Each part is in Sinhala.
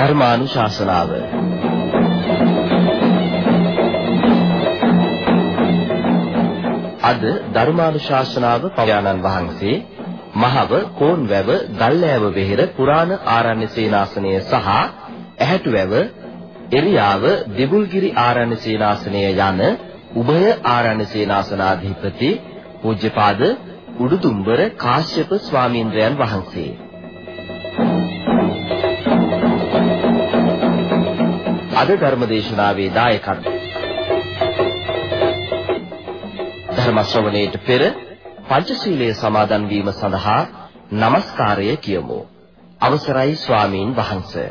ධර්මානුශාසනාව. අද ධර්මානුශාසනාව පවයාණන් වහන්සේ මහව කෝන්වැව ගල්ලෑව වෙහෙර පුරාණ ආරණ්‍ය සේනාසනය සහ ඇහැටුවැව එරියාව දිබුල්ගිරි ආරණ්‍ය සේනාසනය යන උභය ආරණ්‍ය සේනාසනාධිපති පූජ්‍යපාද උඩුදුම්බර කාශ්‍යප ස්වාමීන්ද්‍රයන් වහන්සේ අද ධර්මදේශනාවේ දායකත්වය ධර්ම ශ්‍රවණයට පෙර පංචශීලයේ සමාදන් වීම සඳහා নমස්කාරය කියමු. අවසරයි ස්වාමීන් වහන්සේ.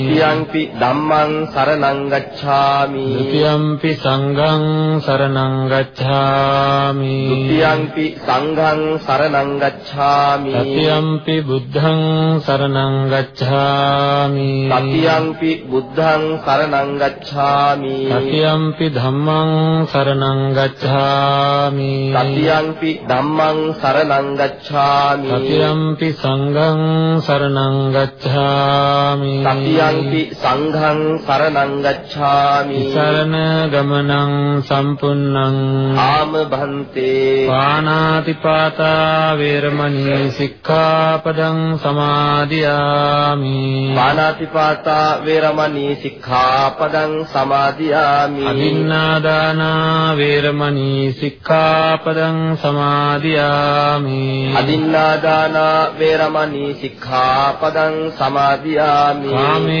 द्वितीयम्पि ධම්මං සරණං गच्छामि द्वितीयम्पि සංඝං සරණං गच्छामि द्वितीयम्पि සංඝං සරණං गच्छामि तृतीयम्पि බුද්ධං සරණං गच्छामि तृतीयम्पि බුද්ධං සරණං गच्छामि तृतीयम्पि ධම්මං සරණං गच्छामि तृतीयम्पि ධම්මං සරණං गच्छामि तृतीयम्पि සංඝං සරණං गच्छामि තතියම්පි සංඝං සරණං ගච්ඡාමි। සරණ ගමනං සම්පුන්නං। ආම භන්තේ। පානාතිපාතා වේරමණී සික්ඛාපදං සමාදියාමි। පානාතිපාතා වේරමණී සික්ඛාපදං සමාදියාමි। අදින්නාදානා වේරමණී සික්ඛාපදං සමාදියාමි। අදින්නාදානා වේරමණී සික්ඛාපදං සමාදියාමි। කාමේ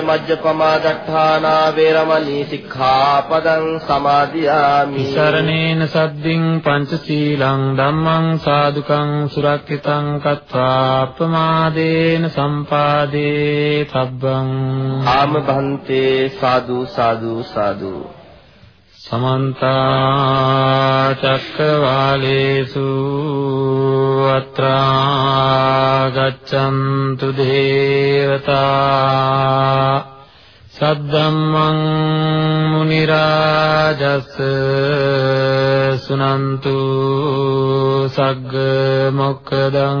මජ්ජපමා දට්ඨානා වේරමණී සික්ඛාපදං සමාදියාමි සරණේන සද්දින් පංචශීලං ධම්මං සාදුකං සුරක්ෂිතං කତ୍වා අප්‍රමාදේන සම්පාදේ තබ්බං ආම භන්තේ සාදු සාදු සාදු සමන්ත චක්කවාලේසු අත්‍රා ගච්ඡන්තු දේවතා සද්දම්මං මුනි රාජස් සුනන්තු සග්ග මොක්කදං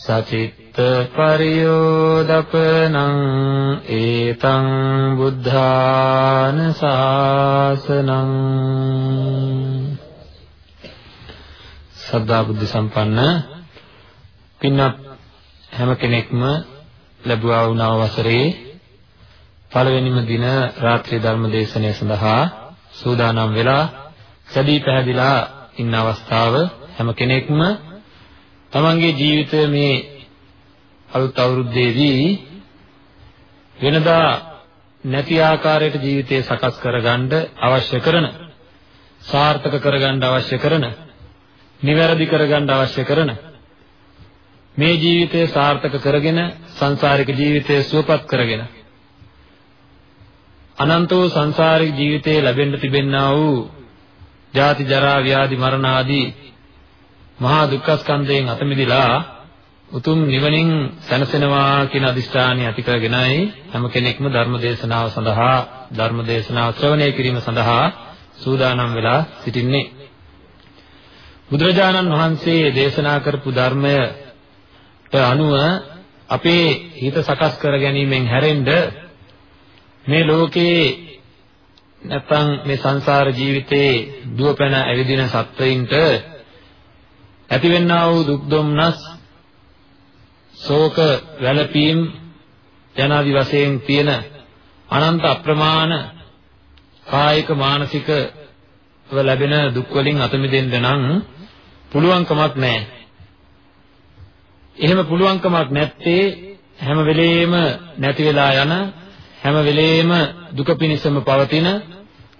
සචිත් පරියෝදපනං ඒතං බුද්ධාන ශාසනං සද්ධා බුද්ධ සම්පන්න පින්වත් හැම කෙනෙක්ම ලැබුවා වුණා වසරේ පළවෙනිම දින රාත්‍රී ධර්ම දේශනය සඳහා සූදානම් වෙලා සැදී පැහැදිලා ඉන්න අවස්ථාව හැම කෙනෙක්ම තමන්ගේ ජීවිතය මේ අලුත් අවුරුද්දේදී වෙනදා නැති ආකාරයට ජීවිතය සකස් කරගන්න අවශ්‍ය කරන සාර්ථක කරගන්න අවශ්‍ය කරන නිවැරදි කරගන්න අවශ්‍ය කරන මේ ජීවිතය සාර්ථක කරගෙන සංසාරික ජීවිතය සුවපත් කරගෙන අනන්ත වූ සංසාරික ජීවිතයේ ලැබෙන්න තිබෙන්නා වූ ජාති ජරා ව්‍යාධි මරණ ආදී මහා දුක්ඛ ස්කන්ධයෙන් අත මිදලා උතුම් නිවනින් සැනසෙනවා කියන අදිෂ්ඨානය ඇති කරගෙනයි හැම කෙනෙක්ම ධර්ම දේශනාව සඳහා ධර්ම දේශනාව ශ්‍රවණය කිරීම සඳහා සූදානම් වෙලා සිටින්නේ. බුදුරජාණන් වහන්සේ දේශනා කරපු ධර්මයට අනුව අපේ හිත සකස් කර ගැනීමෙන් හැරෙන්න මේ ලෝකේ නැත්නම් මේ සංසාර ජීවිතේ දුවපැන ඇවිදින සත්වයින්ට ඇතිවෙනා වූ දුක් දුම්නස් ශෝක වැළපීම් යනාදි වශයෙන් තියෙන අනන්ත අප්‍රමාණ කායික මානසික ලැබෙන දුක් වලින් අත මිදෙන්න නම් පුළුවන් කමක් නැහැ. එහෙම පුළුවන් කමක් නැත්තේ හැම වෙලෙම නැති වෙලා යන හැම වෙලෙම දුක පිණිසම පවතින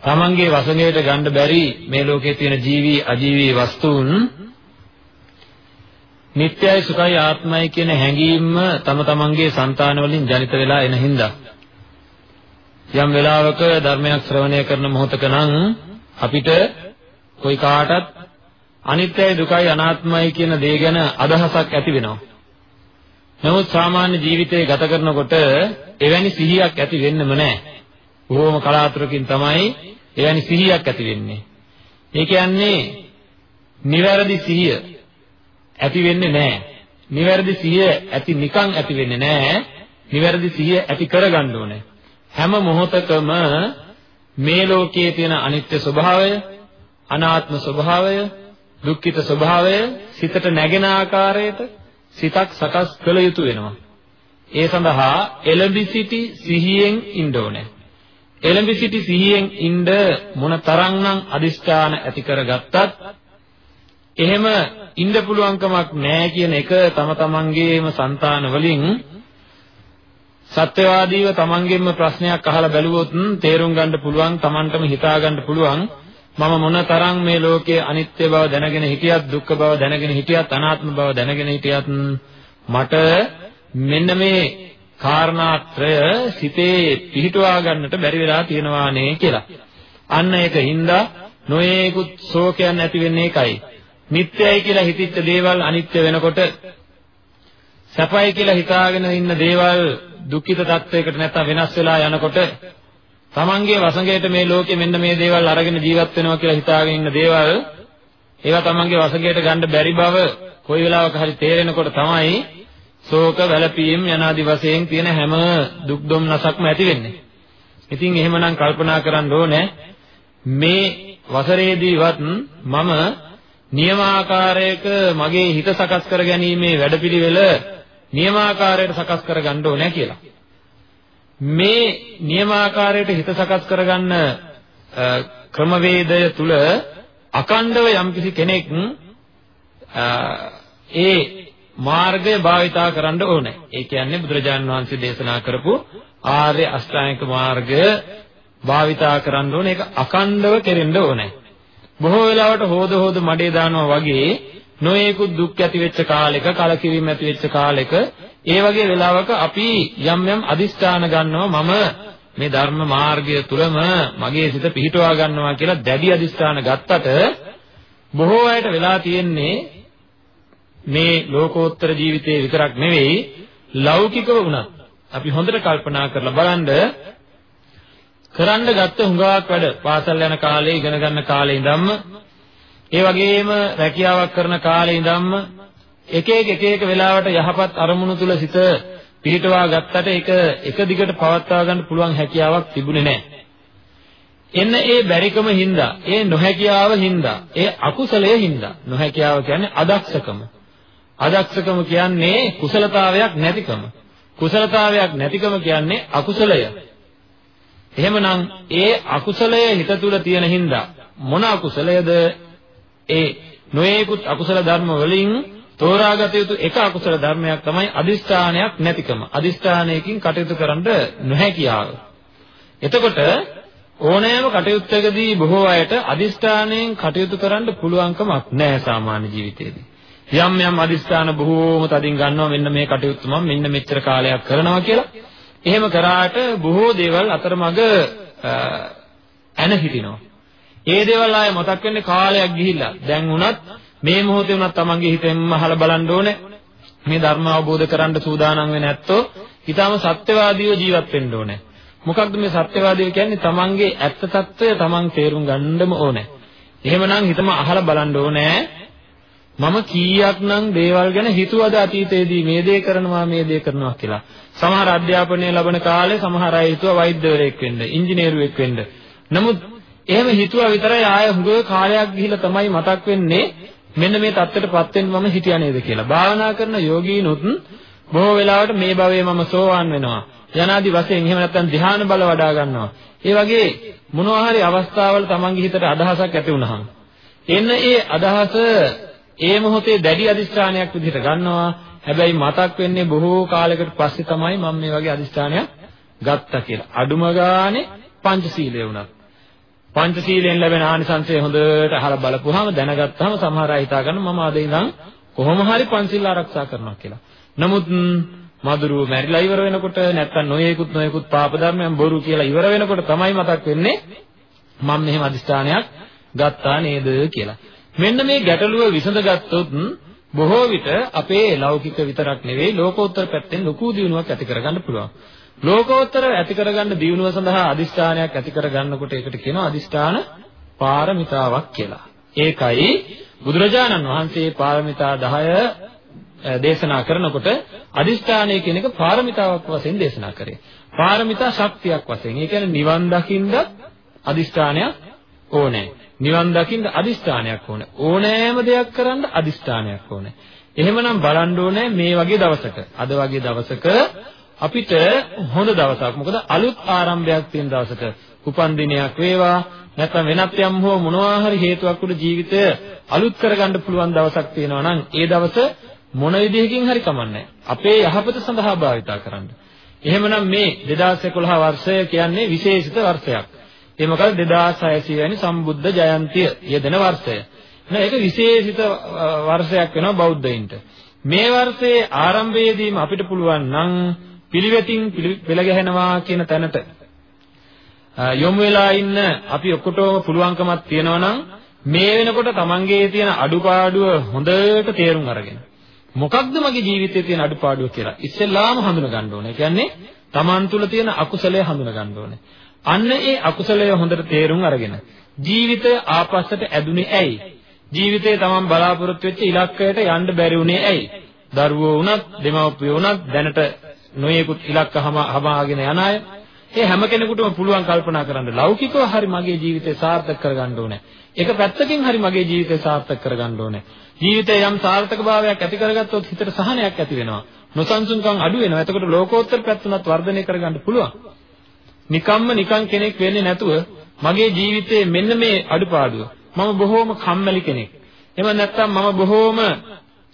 තමන්ගේ වසඟයට ගන්න බැරි මේ ලෝකයේ තියෙන ජීවි අජීවී වස්තුන් නිට්ටයයි සුඛයි ආත්මයි කියන හැඟීම තම තමන්ගේ సంతාන වලින් ජනිත වෙලා එන හින්දා යම් වෙලාවක ධර්මයක් ශ්‍රවණය කරන මොහොතක නම් අපිට කොයි කාටත් අනිත්‍යයි දුකයි අනාත්මයි කියන දේ ගැන අදහසක් ඇති වෙනවා. නමුත් සාමාන්‍ය ජීවිතේ ගත කරනකොට එවැනි සිහියක් ඇති වෙන්නෙම නැහැ. බොහොම කලාතුරකින් තමයි එවැනි සිහියක් ඇති වෙන්නේ. ඒ කියන්නේ නිවැරදි සිහිය ඇති වෙන්නේ නැහැ. නිවැරදි සිහිය ඇති නිකන් ඇති වෙන්නේ නැහැ. නිවැරදි සිහිය ඇති කරගන්න ඕනේ. හැම මොහොතකම මේ ලෝකයේ තියෙන අනිත්‍ය ස්වභාවය, අනාත්ම ස්වභාවය, දුක්ඛිත ස්වභාවය සිතට නැගෙන ආකාරයට සිතක් සකස් කළ යුතු වෙනවා. ඒ සඳහා එළඹි සිටි සිහියෙන් ඉන්න ඕනේ. එළඹි සිටි සිහියෙන් ඉන්න මොන තරම්නම් අදිෂ්ඨාන ඇති කරගත්තත් එහෙම ඉන්න පුළුවන්කමක් නැහැ කියන එක තම තමන්ගේම సంతාන වලින් සත්‍යවාදීව තමන්ගෙන්ම ප්‍රශ්නයක් අහලා බැලුවොත් තේරුම් ගන්න පුළුවන් තමන්ටම හිතා ගන්න පුළුවන් මම මොන තරම් මේ ලෝකයේ අනිත්‍ය බව දැනගෙන හිටියත් දුක්ඛ බව දැනගෙන හිටියත් අනාත්ම බව දැනගෙන හිටියත් මට මෙන්න මේ කාරණාත්‍රය සිතේ පිහිටුවා ගන්නට බැරි වෙලා තියෙනවානේ කියලා. අන්න ඒක හින්දා නොයේකුත් ශෝකයන් ඇති වෙන්නේ ඒකයි. නිට්ටයයි කියලා හිතිච්ච දේවල් අනිත්‍ය වෙනකොට සැපයි කියලා හිතාගෙන ඉන්න දේවල් දුක්ඛිත තත්වයකට නැත්තම් වෙනස් වෙලා යනකොට තමන්ගේ වසඟයට මේ ලෝකෙ මෙන්න මේ දේවල් අරගෙන ජීවත් වෙනවා කියලා හිතාගෙන ඉන්න දේවල් ඒවා තමන්ගේ වසඟයට ගන්න බැරි බව කොයි වෙලාවක හරි තේරෙනකොට තමයි ශෝක වැළපීම් යනාදි වශයෙන් තියෙන හැම දුක් දුම්නසක්ම ඇති වෙන්නේ. ඉතින් එහෙමනම් කල්පනා කරන්න ඕනේ මේ වසරේදීවත් මම නියමාකාරයක මගේ හිත සකස් කර ගැනීමේ වැඩපිළිවෙල නියමාකාරයට සකස් කරගන්න ඕනේ කියලා. මේ නියමාකාරයට හිත සකස් කරගන්න ක්‍රමවේදය තුල අකණ්ඩව යම්කිසි කෙනෙක් ඒ මාර්ගය භාවිතා කරන්න ඕනේ. ඒ කියන්නේ බුදුරජාණන් වහන්සේ දේශනා කරපු ආර්ය අෂ්ටාංගික මාර්ගය භාවිතා කරන්න ඕනේ. ඒක අකණ්ඩව කෙරෙන්න ඕනේ. බොහෝ වෙලාවට හොද හොද මඩේ දානවා වගේ නොයෙකුත් දුක් ඇති වෙච්ච කාලෙක කලකිරීම ඇති වෙච්ච කාලෙක ඒ වගේ වෙලාවක අපි යම් යම් අදිස්ථාන ගන්නවා. මම මේ ධර්ම මාර්ගය තුලම මගේ සිත පිහිටුවා ගන්නවා කියලා දැඩි අදිස්ථාන ගත්තට බොහෝ අයට වෙලා තියෙන්නේ මේ ලෝකෝත්තර ජීවිතේ විතරක් නෙවෙයි ලෞකිකව වුණත්. අපි හොඳට කල්පනා කරලා බලන්න කරන්න ගත්ත හුඟක් වැඩ පාසල් යන කාලේ ඉගෙන ගන්න කාලේ ඉඳන්ම ඒ වගේම රැකියාවක් කරන කාලේ ඉඳන්ම එක එක එක එක වෙලාවට යහපත් අරමුණු තුල සිත පිහිටවා ගත්තට ඒක එක දිගට පවත්වා ගන්න පුළුවන් හැකියාවක් තිබුණේ නැහැ. එන්න ඒ බැරිකම හින්දා, ඒ නොහැකියාව හින්දා, ඒ අකුසලයේ හින්දා. නොහැකියාව කියන්නේ අදක්ෂකම. අදක්ෂකම කියන්නේ කුසලතාවයක් නැතිකම. කුසලතාවයක් නැතිකම කියන්නේ අකුසලය. එහෙමනම් ඒ අකුසලය හිත තුල තියෙන හින්දා මොන අකුසලයද? ඒ නොයේකුත් අකුසල ධර්ම වලින් තෝරාගත යුතු එක අකුසල ධර්මයක් තමයි අදිෂ්ඨානයක් නැතිකම. අදිෂ්ඨානයකින් කටයුතු කරන්න නොහැකියාව. එතකොට ඕනෑම කටයුත්තකදී බොහෝ අයට අදිෂ්ඨානයෙන් කටයුතු කරන්න පුළුවන්කමක් නැහැ සාමාන්‍ය ජීවිතේදී. යම් යම් අදිස්ථාන බොහෝම තදින් ගන්නවා මෙන්න මේ කටයුත්ත මම මෙන්න මෙච්චර කාලයක් කරනවා කියලා. එහෙම කරාට බොහෝ දේවල් අතරමඟ ඇන හිටිනවා. ඒ දේවල් ආයේ මතක් වෙන්නේ කාලයක් ගිහිල්ලා. දැන් උනත් මේ මොහොතේ උනත් තමන්ගේ හිතෙන්ම අහලා බලන්න ඕනේ. මේ ධර්ම අවබෝධ කරන්න සූදානම් වෙන්නේ නැත්තෝ ඊටාම සත්‍යවාදීව ජීවත් වෙන්න ඕනේ. මොකක්ද මේ සත්‍යවාදීව කියන්නේ තමන්ගේ ඇත්ත తত্ত্বය තමන් තේරුම් ගන්නම ඕනේ. එහෙමනම් හිතම අහලා බලන්න ඕනේ. මම කීයක්නම් දේවල් ගැන හිතුවද අතීතයේදී මේ දේ කරනවා මේ දේ කරනවා කියලා. සමහර අධ්‍යාපනය ලබන කාලේ සමහර අය හිතුවා වෛද්‍යවරයෙක් වෙන්න, ඉංජිනේරුවෙක් වෙන්න. නමුත් එහෙම හිතුවා විතරයි ආය හුඟ කාලයක් ගිහිල්ලා තමයි මතක් වෙන්නේ මෙන්න මේ தත්ත්වයටපත් වෙන්න මම හිතියා නේද කියලා. භාවනා කරන යෝගීනුත් බොහෝ වෙලාවට මේ භවයේ මම සෝවාන් වෙනවා. යනාදි වශයෙන් එහෙම නැත්නම් ධ්‍යාන බල වඩා ගන්නවා. ඒ වගේ මොනවා හරි අවස්ථාවල තමන්ගේ හිතට අදහසක් ඇති වුනහම එන්න ඒ අදහස ඒ මොහොතේ දැඩි අදිස්ථානයක් විදිහට ගන්නවා. හැබැයි මතක් වෙන්නේ බොහෝ කාලයකට පස්සේ තමයි මම මේ වගේ අදිස්ථානයක් ගත්තා කියලා. අඩුම ගානේ පංචශීලයේ වුණත්. පංචශීලයෙන් ලැබෙන ආනිසංසය හොඳට අහලා බලපුවාම දැනගත්තාම සමහර අය හිතා ගන්න මම අද ඉඳන් කොහොම හරි පංචශීල ආරක්ෂා කරනවා කියලා. නමුත් මදුරුව මැරිලා ඉවර වෙනකොට නැත්තම් නොයේකුත් නොයේකුත් පාප ධර්මයන් බොරු කියලා ඉවර වෙනකොට තමයි මතක් වෙන්නේ මම මෙහෙම අදිස්ථානයක් ගත්තා නේද කියලා. මෙන්න මේ ගැටලුව විසඳගත්තොත් බොහෝ විට අපේ ලෞකික විතරක් නෙවෙයි ලෝකෝත්තර පැත්තෙන් ලොකු දියුණුවක් ඇති කරගන්න පුළුවන්. ලෝකෝත්තර ඇති කරගන්න දියුණුව සඳහා අදිෂ්ඨානයක් ඇති කරගන්නකොට ඒකට කියනවා අදිෂ්ඨාන පාරමිතාවක් කියලා. ඒකයි බුදුරජාණන් වහන්සේ පාරමිතා 10 දේශනා කරනකොට අදිෂ්ඨානය කියන එක පාරමිතාවක් වශයෙන් දේශනා කරේ. පාරමිතා ශක්තියක් වශයෙන්. ඒ කියන්නේ නිවන් දකින්න අදිෂ්ඨානයක් ඕනේ. නිවන් දකින්න අදිෂ්ඨානයක් ඕනේ. ඕනෑම දෙයක් කරන්න අදිෂ්ඨානයක් ඕනේ. එහෙමනම් බලන්න ඕනේ මේ වගේ දවසක. අද වගේ දවසක අපිට හොඳ දවසක්. මොකද අලුත් ආරම්භයක් තියෙන දවසක. උපන් දිනයක් වේවා නැත්නම් වෙනත් යම් හෝ මොනවා හරි හේතුවක් උඩ ජීවිතය අලුත් කරගන්න පුළුවන් දවසක් තියෙනවා නම් ඒ දවස මොන විදිහකින් හරි කමන්නේ අපේ යහපත සඳහා භාවිතා කරන්න. එහෙමනම් මේ 2011 වර්ෂය කියන්නේ විශේෂිත වර්ෂයක්. ඒ මොකද 2600 වැනි සම්බුද්ධ ජයන්තිය යෙදෙන වර්ෂය. නේද? ඒක විශේෂිත වර්ෂයක් වෙනවා බෞද්ධයින්ට. මේ වර්ෂයේ ආරම්භයේදීම අපිට පුළුවන් නම් පිළිවෙතින් පෙළ ගැහෙනවා කියන තැනට යොමු වෙලා ඉන්න අපි ඔක්කොටම පුළුවන්කමක් තියෙනවා නම් මේ වෙනකොට තමන්ගේ තියෙන අඩුපාඩුව හොඳට තේරුම් අරගෙන මොකක්ද මගේ ජීවිතයේ තියෙන අඩුපාඩුව කියලා ඉස්සෙල්ලාම හඳුන ගන්න ඕනේ. කියන්නේ තමන් තුළ තියෙන අකුසලය හඳුන ගන්න ඕනේ. අන්න ඒ අකුසලය හොඳට තේරුම් අරගෙන ජීවිතය ආපස්සට ඇදුනේ ඇයි? ජීවිතේ තමන් බලාපොරොත්තු වෙච්ච ඉලක්කයට යන්න බැරි වුණේ ඇයි? දරුවෝ වුණත්, දෙමව්පියෝ වුණත් දැනට නොයෙකුත් ඉලක්ක හමාගෙන යන අය ඒ හැම කෙනෙකුටම පුළුවන් කල්පනා කරන්න ලෞකිකව හරි මගේ ජීවිතය සාර්ථක කරගන්න ඕනේ. එක පැත්තකින් හරි මගේ ජීවිතය සාර්ථක කරගන්න ඕනේ. ජීවිතේ යම් සාර්ථකභාවයක් ඇති කරගත්තොත් හිතට සහනයක් ඇති වෙනවා. නොසන්සුන්කම් අඩු වෙනවා. එතකොට ලෝකෝත්තර පැත්තනත් වර්ධනය කරගන්න පුළුවන්. නිකම්ම නිකං කෙනෙක් වෙන්නේ නැතුව මගේ ජීවිතයේ මෙන්න මේ අඩුපාඩුව. මම බොහෝම කම්මැලි කෙනෙක්. එහෙම නැත්නම් මම බොහෝම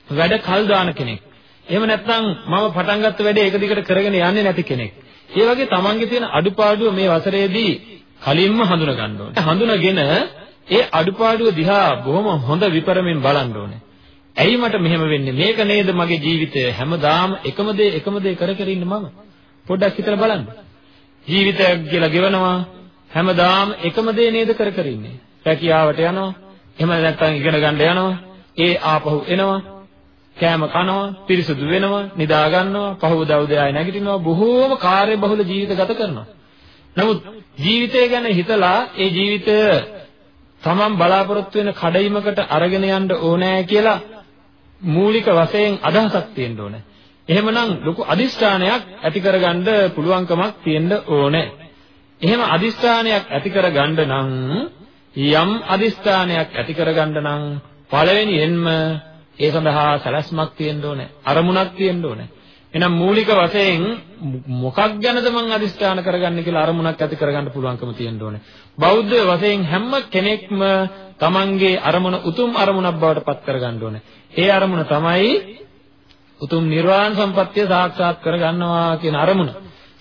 වැඩ කල් දාන කෙනෙක්. එහෙම නැත්නම් මම පටන් ගත්ත වැඩේ එක දිගට කරගෙන යන්නේ නැති කෙනෙක්. ඒ වගේ තමන්ගේ තියෙන අඩුපාඩුව මේ වසරේදී කලින්ම හඳුනා ගන්න ඕනේ. හඳුනාගෙන ඒ අඩුපාඩුව දිහා බොහොම හොඳ විපරමින් බලන්න ඕනේ. ඇයි මට මෙහෙම වෙන්නේ? මේක නේද මගේ ජීවිතය හැමදාම එකම දේ එකම දේ කර කර ඉන්න මම. පොඩ්ඩක් හිතලා බලන්න. ජීවිතය කියලා ගෙවනවා හැමදාම එකම දේ නේද කර කර ඉන්නේ. රැකියාවට යනවා. එහෙම නැත්නම් ඉගෙන ගන්න යනවා. ඒ ආපහු එනවා. කෑම කනවා, පිරිසුදු වෙනවා, නිදා ගන්නවා, පහවදා උදේ නැගිටිනවා, බොහෝම කාර්යබහුල ජීවිත ගත කරනවා. නමුත් ජීවිතය ගැන හිතලා ඒ ජීවිතය තමන් බලාපොරොත්තු වෙන කඩයිමකට අරගෙන යන්න ඕනෑ කියලා මූලික වශයෙන් අදහසක් තියෙන්න ඕනේ. එහෙමනම් ලොකු අදිෂ්ඨානයක් ඇති කරගන්න පුළුවන්කමක් තියෙන්න ඕනේ. එහෙම අදිස්ථානයක් ඇති කරගන්න නම් යම් අදිස්ථානයක් ඇති කරගන්න නම් පළවෙනියෙන්ම ඒ සඳහා සැලැස්මක් තියෙන්න ඕනේ. අරමුණක් තියෙන්න ඕනේ. එහෙනම් මූලික වශයෙන් මොකක් ගැනද මං අදිස්ථාන කරගන්නේ කියලා අරමුණක් ඇති කරගන්න පුළුවන්කම තියෙන්න ඕනේ. බෞද්ධ වශයෙන් හැම කෙනෙක්ම තමන්ගේ අරමුණ උතුම් අරමුණක් බවට පත් කරගන්න ඕනේ. ඒ අරමුණ තමයි උතුම් නිර්වාණ සම්පත්තිය සාක්ෂාත් කරගන්නවා කියන අරමුණ.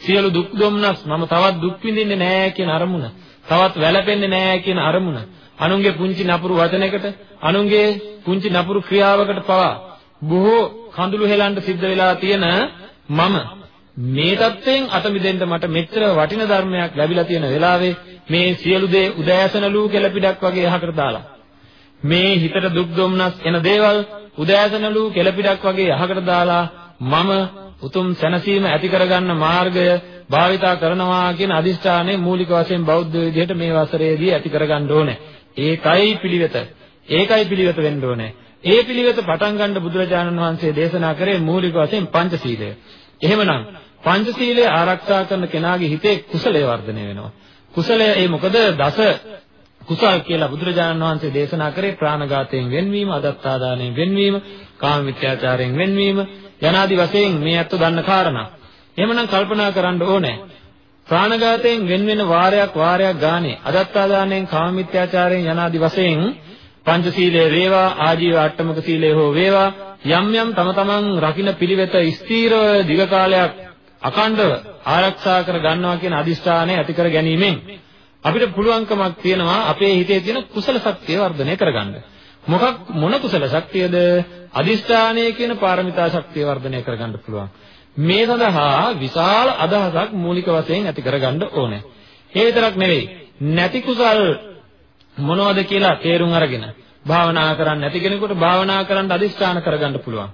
සියලු දුක් දුම්නස් මම තවත් දුක් විඳින්නේ නැහැ කියන අරමුණ. තවත් වැළපෙන්නේ නැහැ කියන අරමුණ. අනුන්ගේ පුංචි නපුරු වචනයකට, අනුන්ගේ පුංචි නපුරු ක්‍රියාවකට පවා බොහෝ කඳුළු හෙලන්න සිද්ධ වෙලා තියෙන මම මේ தත්වයෙන් අත මිදෙන්න මට මෙච්චර වටින ධර්මයක් ලැබිලා තියෙන වෙලාවේ මේ සියලු දේ උදෑසන ලූ කෙලපිඩක් වගේ යහකට දාලා මේ හිතට දුක් දුම්නස් එන දේවල් උදෑසන ලූ කෙලපිඩක් වගේ යහකට දාලා මම උතුම් සැනසීම ඇති කරගන්න මාර්ගය භාවිතා කරනවා කියන අදිෂ්ඨානය මූලික වශයෙන් බෞද්ධ විදිහට මේ වසරේදී ඇති කරගන්න ඕනේ. ඒකයි පිළිවෙත. ඒකයි පිළිවෙත වෙන්න ඕනේ. ඒ පිළිවෙත පටන් ගන්න බුදුරජාණන් වහන්සේ දේශනා කරේ මූලික වශයෙන් පංචශීලය. එහෙමනම් පංචශීලය ආරක්ෂා කරන කෙනාගේ හිතේ කුසලය වර්ධනය වෙනවා. කුසලය ඒ මොකද දස කුසල් කියලා බුදුරජාණන් වහන්සේ දේශනා කරේ ප්‍රාණඝාතයෙන් වෙන්වීම, අදත්තාදානයෙන් වෙන්වීම, කාම මිත්‍යාචාරයෙන් වෙන්වීම යනාදි වශයෙන් මේ ඇත්ත දන්න කාරණා. එහෙමනම් කල්පනා කරන්න ඕනේ. ප්‍රාණඝාතයෙන් වෙන වෙන වාරයක් වාරයක් ගානේ අදත්තාදානයෙන් කාම මිත්‍යාචාරයෙන් යනාදි වශයෙන් පංචශීලයේ වේවා ආජීව අට්ටමක සීලය හෝ වේවා යම් යම් තම තමන් රකින්න පිළිවෙත ස්ථීරව දිග කාලයක් අකණ්ඩව ආරක්ෂා කර ගන්නවා කියන අදිෂ්ඨානය ඇති කර ගැනීමෙන් අපිට පුළුවන්කමක් තියෙනවා අපේ හිතේ තියෙන කුසල ශක්තිය වර්ධනය කරගන්න. මොකක් මොන කුසල ශක්තියද? අදිෂ්ඨානය කියන පාරමිතා ශක්තිය වර්ධනය කරගන්න පුළුවන්. මේ සඳහා විශාල අදහසක් මූලික වශයෙන් ඇති කරගන්න ඕනේ. ඒ විතරක් නෙවෙයි නැති කුසල් මොනවද කියලා තේරුම් අරගෙන භාවනා කරන්න නැති කෙනෙකුට භාවනා කරන්න අදිස්ථාන කරගන්න පුළුවන්.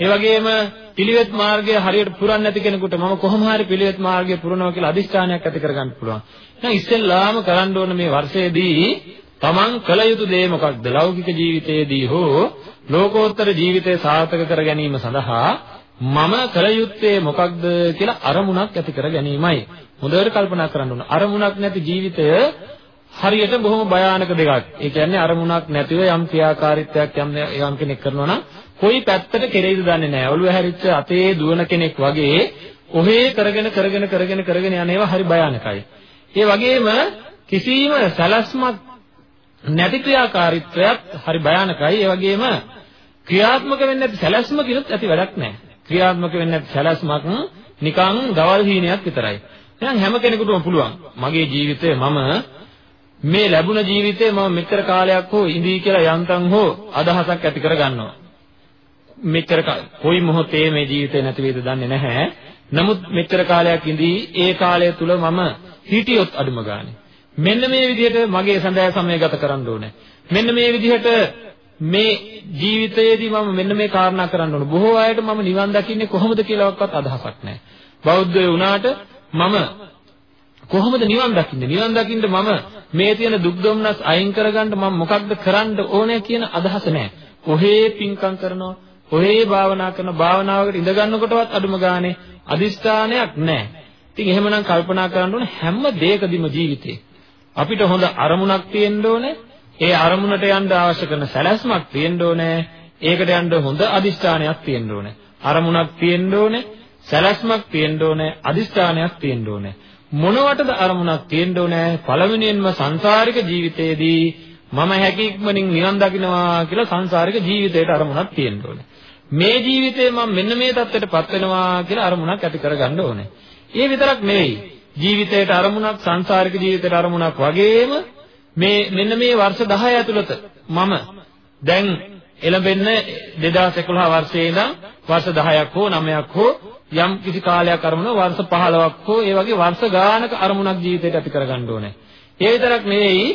ඒ වගේම පිළිවෙත් මාර්ගය හරියට පුරන්නේ නැති කෙනෙකුට මම කොහොම හරි පිළිවෙත් මාර්ගය පුරනවා කියලා අදිස්ථානයක් ඇති කරගන්න පුළුවන්. එහෙනම් ඉස්සෙල්ලාම කරන්න ඕන මේ වර්ෂයේදී තමන් කළ යුතු දේ මොකක්ද? ලෞකික ජීවිතයේදී හෝ ලෝකෝත්තර ජීවිතය සාර්ථක කර ගැනීම සඳහා මම කළ යුත්තේ මොකක්ද කියලා අරමුණක් ඇති කර ගැනීමයි. හොඳට කල්පනා කරන්න ඕන. අරමුණක් නැති ජීවිතය හරියට බොහොම භයානක දෙකක්. ඒ කියන්නේ අරමුණක් නැතිව යම් ක්‍රියාකාරීත්වයක් යම් යම් කෙනෙක් කරනවා නම් කොයි පැත්තට කෙරෙයිද දන්නේ නැහැ. ඔළුව හැරිච්ච අතේ දුවන කෙනෙක් වගේ ඔහේ කරගෙන කරගෙන කරගෙන කරගෙන යන ඒවා හරි භයානකයි. ඒ වගේම කිසිම සැලැස්මක් නැති ක්‍රියාකාරීත්වයක් හරි භයානකයි. ඒ වගේම ක්‍රියාත්මක වෙන්නේ නැති සැලැස්මකිනුත් ඇති වැඩක් නැහැ. ක්‍රියාත්මක වෙන්නේ නැති සැලැස්මක් නිකන් දවල් හීනයක් විතරයි. එහෙනම් හැම කෙනෙකුටම පුළුවන් මගේ ජීවිතය මම මේ ලැබුණ ජීවිතේ මම මෙච්චර කාලයක් හෝ ඉඳී කියලා යන්තම් හෝ අදහසක් ඇති කරගන්නවා. මෙච්චර කොයි මොහොතේ මේ ජීවිතේ නැති වේද දන්නේ නැහැ. නමුත් මෙච්චර කාලයක් ඉඳී ඒ කාලය තුල මම හිටියොත් අඩුම ගානේ. මෙන්න මේ විදිහට මගේ සඳහා සමය ගත කරන්න ඕනේ. මෙන්න මේ විදිහට මේ ජීවිතයේදී මම මෙන්න මේ කාරණා කරන්න ඕන. බොහෝ අයට මම නිවන් දකින්නේ කොහොමද කියලාවත් අදහසක් නැහැ. බෞද්ධයෝ වුණාට මම කොහොමද නිවන් දකින්නේ? නිවන් දකින්න මම මේ තියෙන දුක් දුම්නස් අයින් කරගන්න මම මොකක්ද කරන්න ඕනේ කියන අදහස නැහැ. කොහේ පිංකම් කරනවා, කොහේ භාවනා කරන භාවනාවකට ඉඳ ගන්නකොටවත් අඩුම ගානේ අදිස්ථානයක් නැහැ. ඉතින් එහෙමනම් කල්පනා කරන්න ඕනේ හැම දෙයකදීම ජීවිතේ අපිට හොඳ අරමුණක් තියෙන්න ඕනේ. ඒ අරමුණට යන්න අවශ්‍ය කරන සැලැස්මක් තියෙන්න ඕනේ. ඒකට යන්න හොඳ අදිස්ථානයක් තියෙන්න ඕනේ. අරමුණක් තියෙන්න ඕනේ. සැලැස්මක් තියෙන්න ඕනේ. අදිස්ථානයක් තියෙන්න ඕනේ. මොනවටද අරමුණක් තියෙන්න ඕනේ? පළවෙනියෙන්ම සංසාරික ජීවිතයේදී මම හැකියක්මනින් නිවන් දකින්නවා කියලා සංසාරික ජීවිතයට අරමුණක් තියෙන්න ඕනේ. මේ ජීවිතේ මම මෙන්න මේ தත්ත්වයටපත් වෙනවා කියලා අරමුණක් ඇති කරගන්න ඕනේ. ඒ විතරක් නෙවෙයි. ජීවිතයට අරමුණක් සංසාරික ජීවිතයට අරමුණක් වගේම මේ මෙන්න මේ වර්ෂ 10 ඇතුළත මම දැන් එළඹෙන්න 2011 වර්ෂයේ ඉඳන් වර්ෂ 10ක් හෝ 9ක් හෝ යම් කිසි කාලයක් අරමුණ වර්ෂ 15ක් හෝ ඒ වගේ වර්ෂ ගානක අරමුණක් ජීවිතයට ඇති කරගන්න ඕනේ. ඒ විතරක් නෙවෙයි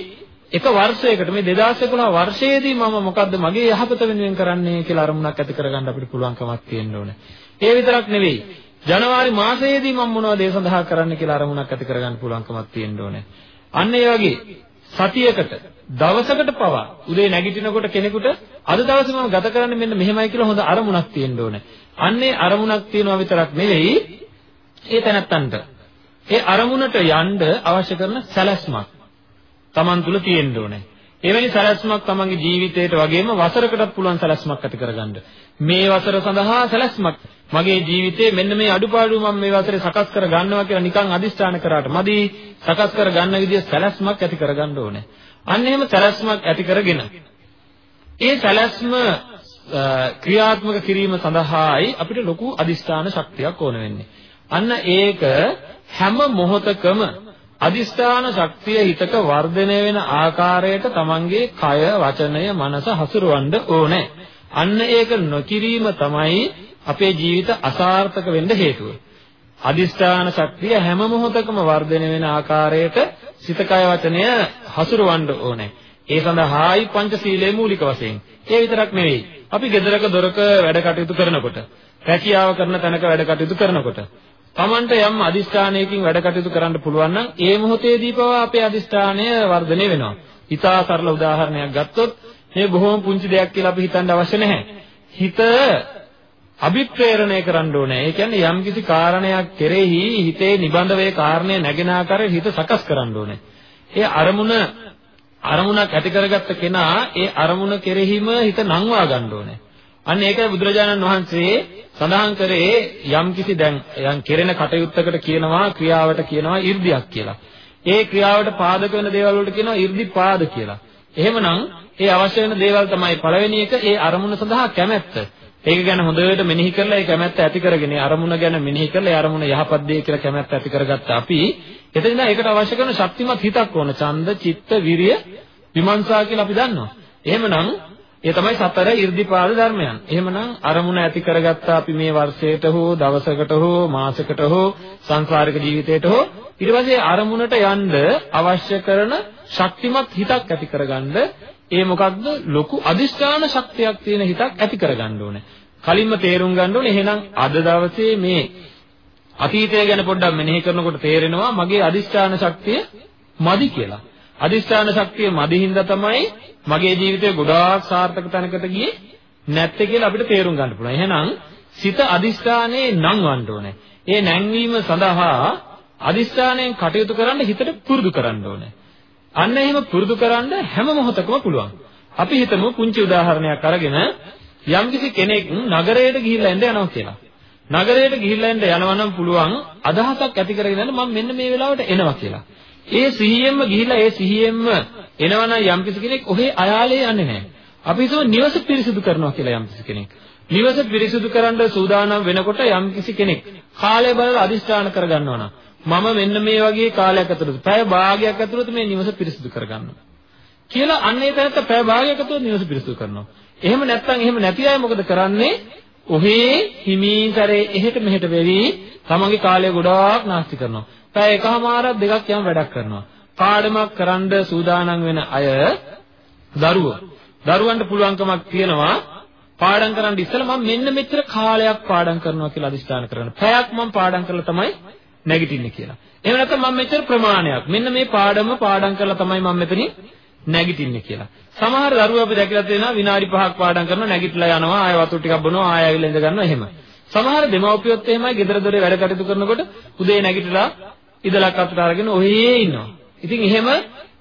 එක වර්ෂයකට මේ 2011 වර්ෂයේදී මම මොකද්ද මගේ යහපත වෙනුවෙන් කරන්නේ කියලා අරමුණක් ඇති කරගන්න අපිට පුළුවන්කමක් තියෙන්න ඕනේ. ඒ විතරක් නෙවෙයි ජනවාරි මාසයේදී මම මොනවද ඒ සඳහා කරන්න කියලා අරමුණක් ඇති කරගන්න පුළුවන්කමක් තියෙන්න ඕනේ. අන්න ඒ වගේ සතියකට දවසකට පවා උදේ නැගිටිනකොට කෙනෙකුට අද දවසේ මම ගත කරන්නේ මෙන්න මෙහෙමයි කියලා හොඳ අරමුණක් තියෙන්න ඕනේ. අන්නේ අරමුණක් තියනවා විතරක් නෙවෙයි ඒ තැනත්තන්ට ඒ අරමුණට යන්න අවශ්‍ය කරන සැලැස්මක් Taman තුල තියෙන්න ඕනේ. එවැනි සැලැස්මක් තමන්ගේ ජීවිතයට වගේම වසරකටත් පුළුවන් සැලැස්මක් ඇති කරගන්න. මේ වසර සඳහා සැලැස්මක් මගේ ජීවිතේ මෙන්න මේ අඩුපාඩු මම මේ වසරේ සකස් කර ගන්නවා කියලා නිකන් අදිස්ථාන කරාට මදි සකස් කර ගන්න විදිය සැලැස්මක් ඇති කරගන්න ඕනේ. අන්න එහෙම සැලැස්මක් ඇති කරගෙන ඒ සැලැස්ම ක්‍රියාත්මක කිරීම සඳහායි අපිට ලොකු අදිස්ථාන ශක්තියක් ඕන වෙන්නේ. අන්න ඒක හැම මොහොතකම අදිස්ථාන ශක්තිය හිතක වර්ධනය වෙන ආකාරයට තමන්ගේ කය වචනය මනස හසුරවන්න ඕනේ. අන්න ඒක නොකිරීම තමයි අපේ ජීවිත අසාර්ථක වෙන්න හේතුව. අදිස්ථාන ශක්තිය හැම මොහොතකම වර්ධනය වෙන ආකාරයට සිත කය වචනය හසුරවන්න ඕනේ. ඒ සඳහායි පංචශීලයේ මූලික වශයෙන්. ඒ විතරක් නෙවෙයි. අපි ගෙදරක දොරක වැඩ කටයුතු කරනකොට, රැකියාව කරන තැනක වැඩ කටයුතු කරනකොට Tamanට යම් අදිස්ථානයකින් වැඩ කටයුතු කරන්න පුළුවන් නම් ඒ මොහොතේදී පවා අපේ අදිස්ථානය වර්ධනය වෙනවා. ඊටා සරල උදාහරණයක් ගත්තොත් මේ බොහොම පුංචි දෙයක් කියලා අපි හිතන්න අවශ්‍ය නැහැ. හිත අභිප්‍රේරණය කරන්න ඕනේ. ඒ කියන්නේ යම් කිසි කාරණයක් කෙරෙහි හිතේ නිබඳව ඒ කාරණය නැගෙන ආකාරයට හිත සකස් කරන්න ඕනේ. ඒ අරමුණ අරමුණක් ඇති කරගත්ත කෙනා ඒ අරමුණ කෙරෙහිම හිත නංවා ගන්න ඕනේ. අන්න ඒකයි බුදුරජාණන් වහන්සේ සඳහන් කරේ යම්කිසි දැන් යම් කෙරෙන කටයුත්තකට කියනවා ක්‍රියාවට කියනවා 이르දියක් කියලා. ඒ ක්‍රියාවට පාදක වෙන දේවල් වලට කියනවා 이르දිපාද කියලා. එහෙමනම් ඒ අවශ්‍ය වෙන දේවල් තමයි පළවෙනි එක ඒ අරමුණ සඳහා කැමැත්ත. ඒක ගැන හොඳට මෙනෙහි කරලා ඒ කැමැත්ත ඇති කරගෙන අරමුණ ගැන මෙනෙහි කරලා ඒ අරමුණ යහපත් දෙය කියලා කැමැත්ත ඇති කරගත්ත අපි එතන ඒකට අවශ්‍ය කරන ශක්තිමත් හිතක් ඕන ඡන්ද චිත්ත විරිය විමර්ශා කියලා අපි දන්නවා එහෙමනම් ඒ තමයි සතර 이르දිපාද ධර්මයන්. එහෙමනම් අරමුණ ඇති කරගත්තා අපි මේ වර්ෂයට හෝ දවසකට හෝ මාසයකට හෝ සංසාරික ජීවිතයට හෝ ඊට පස්සේ අරමුණට යන්න අවශ්‍ය කරන ශක්තිමත් හිතක් ඇති කරගන්න ඒ මොකක්ද ලොකු අදිෂ්ඨාන ශක්තියක් තියෙන හිතක් ඇති කරගන්න ඕනේ. කලින්ම තේරුම් ගන්න ඕනේ එහෙනම් අද දවසේ මේ අතීතය ගැන පොඩ්ඩක් මෙනෙහි කරනකොට තේරෙනවා මගේ අදිෂ්ඨාන ශක්තිය මදි කියලා. අදිෂ්ඨාන ශක්තිය මදි හින්දා තමයි මගේ ජීවිතේ ගොඩාක් සාර්ථක තැනකට ගියේ නැත්තේ කියලා අපිට තේරුම් ගන්න පුළුවන්. එහෙනම් සිත අදිෂ්ඨානයේ නංවන්න ඕනේ. ඒ නැංවීම සඳහා අදිෂ්ඨානයෙන් කටයුතු කරන්න හිතට පුරුදු කරන්න ඕනේ. අන්න එහෙම පුරුදු කරන්න හැම මොහොතකම පුළුවන්. අපි හිතමු පුංචි උදාහරණයක් අරගෙන යම්කිසි කෙනෙක් නගරයට ගිහිල්ලා එන්න යනවා කියලා. නගරයට ගිහිල්ලා එන්න යනවා නම් පුළුවන් අදහසක් ඇති කරගෙන මම මෙන්න මේ වෙලාවට එනවා කියලා. ඒ සිහියෙන්ම ගිහිල්ලා ඒ සිහියෙන්ම එනවනම් යම්කිසි කෙනෙක් ඔහේ අයාලේ යන්නේ නැහැ. අපි හිතමු නිවස පිරිසිදු කරනවා කියලා යම්කිසි කෙනෙක්. නිවස පිරිසිදු කරන්න සූදානම් වෙනකොට යම්කිසි කෙනෙක් කාලය බලලා අදිස්ථාන කරගන්නවා නම් මම මෙන්න මේ වගේ කාලයක් ඇතුළත පැය භාගයක් ඇතුළත මේ නිවස පිරිසිදු කරගන්නවා. කියලා අන්න ඒ තැනත්ත පැය භාගයක් ඇතුළත නිවස පිරිසිදු කරනවා. එහෙම නැත්නම් එහෙම නැති අය මොකද කරන්නේ? ඔහේ හිමීතරේ එහෙට මෙහෙට වෙවි තමන්ගේ කාලය ගොඩාක් නාස්ති කරනවා. පැය එකමාරක් දෙකක් යම් වැඩක් කරනවා. පාඩමක් කරන්න සූදානම් වෙන අය දරුවෝ දරුවන්ට පුළුවන්කමක් තියෙනවා පාඩම් කරන්න ඉස්සෙල්ලා මම මෙන්න මෙච්චර කාලයක් පාඩම් කරනවා කියලා අදිස්ථාන කරගන්න. පැයක් මම පාඩම් කරලා තමයි නැගිටින්නේ කියලා. එහෙම නැත්නම් මම මෙච්චර ප්‍රමාණයක් මෙන්න මේ පාඩම පාඩම් කරලා තමයි මම මෙතනින් නැගිටින්නේ කියලා. සමහර දරුවෝ අපි දැකලා තියෙනවා විනාඩි 5ක් පාඩම් කරනවා නැගිටලා යනවා ආය වතුර ටිකක් බොනවා ආය ඇවිල්ලා ඉඳ ගන්නවා එහෙම. සමහර දෙමව්පියොත් එහෙමයි ගෙදර දොරේ වැඩ කටයුතු කරනකොට උදේ නැගිටලා ඉදලක් අතට අරගෙන ඔහේ ඉන්නවා. ඉතින් එහෙම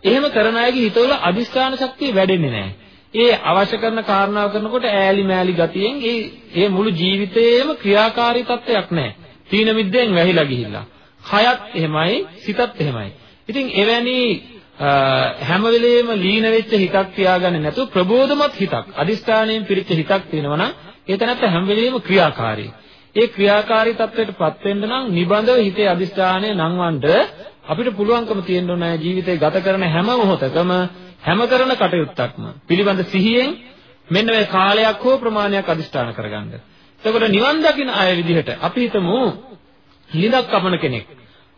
එහෙම කරන අයගේ හිතවල අදිස්ථාන ශක්තිය වැඩෙන්නේ නැහැ. ඒ අවශ්‍ය කරන කාරණාව කරනකොට ඈලි මෑලි ගතියෙන් ඒ ඒ මුළු ජීවිතේම ක්‍රියාකාරී තත්ත්වයක් නැහැ. තීන මිද්දෙන් වැහිලා ගිහිල්ලා. කයත් එහෙමයි, සිතත් එහෙමයි. ඉතින් එවැනි හැම වෙලෙම ලීන වෙච්ච හිතක් තියාගන්නේ නැතුව ප්‍රබෝධමත් හිතක්, අදිස්ථානයෙන් පිරිච්ච හිතක් තියෙනවා නම් ඒ තැනත්ත හැම වෙලෙම ක්‍රියාකාරී. ඒ ක්‍රියාකාරී තත්වයටපත් වෙන්න නම් නිබඳව හිතේ අදිස්ථානය නංවන්න අපිට පුළුවන්කම තියෙන්න ඕන ජීවිතේ ගත කරන හැම මොහොතකම හැම කරන කටයුත්තක්ම පිළිබඳ සිහියෙන් මෙන්න මේ කාලයක් හෝ ප්‍රමාණයක් අදිස්ථාන කරගන්න. එතකොට නිවන් දකින අය විදිහට අපි හිතමු ලිඳක් කපන කෙනෙක්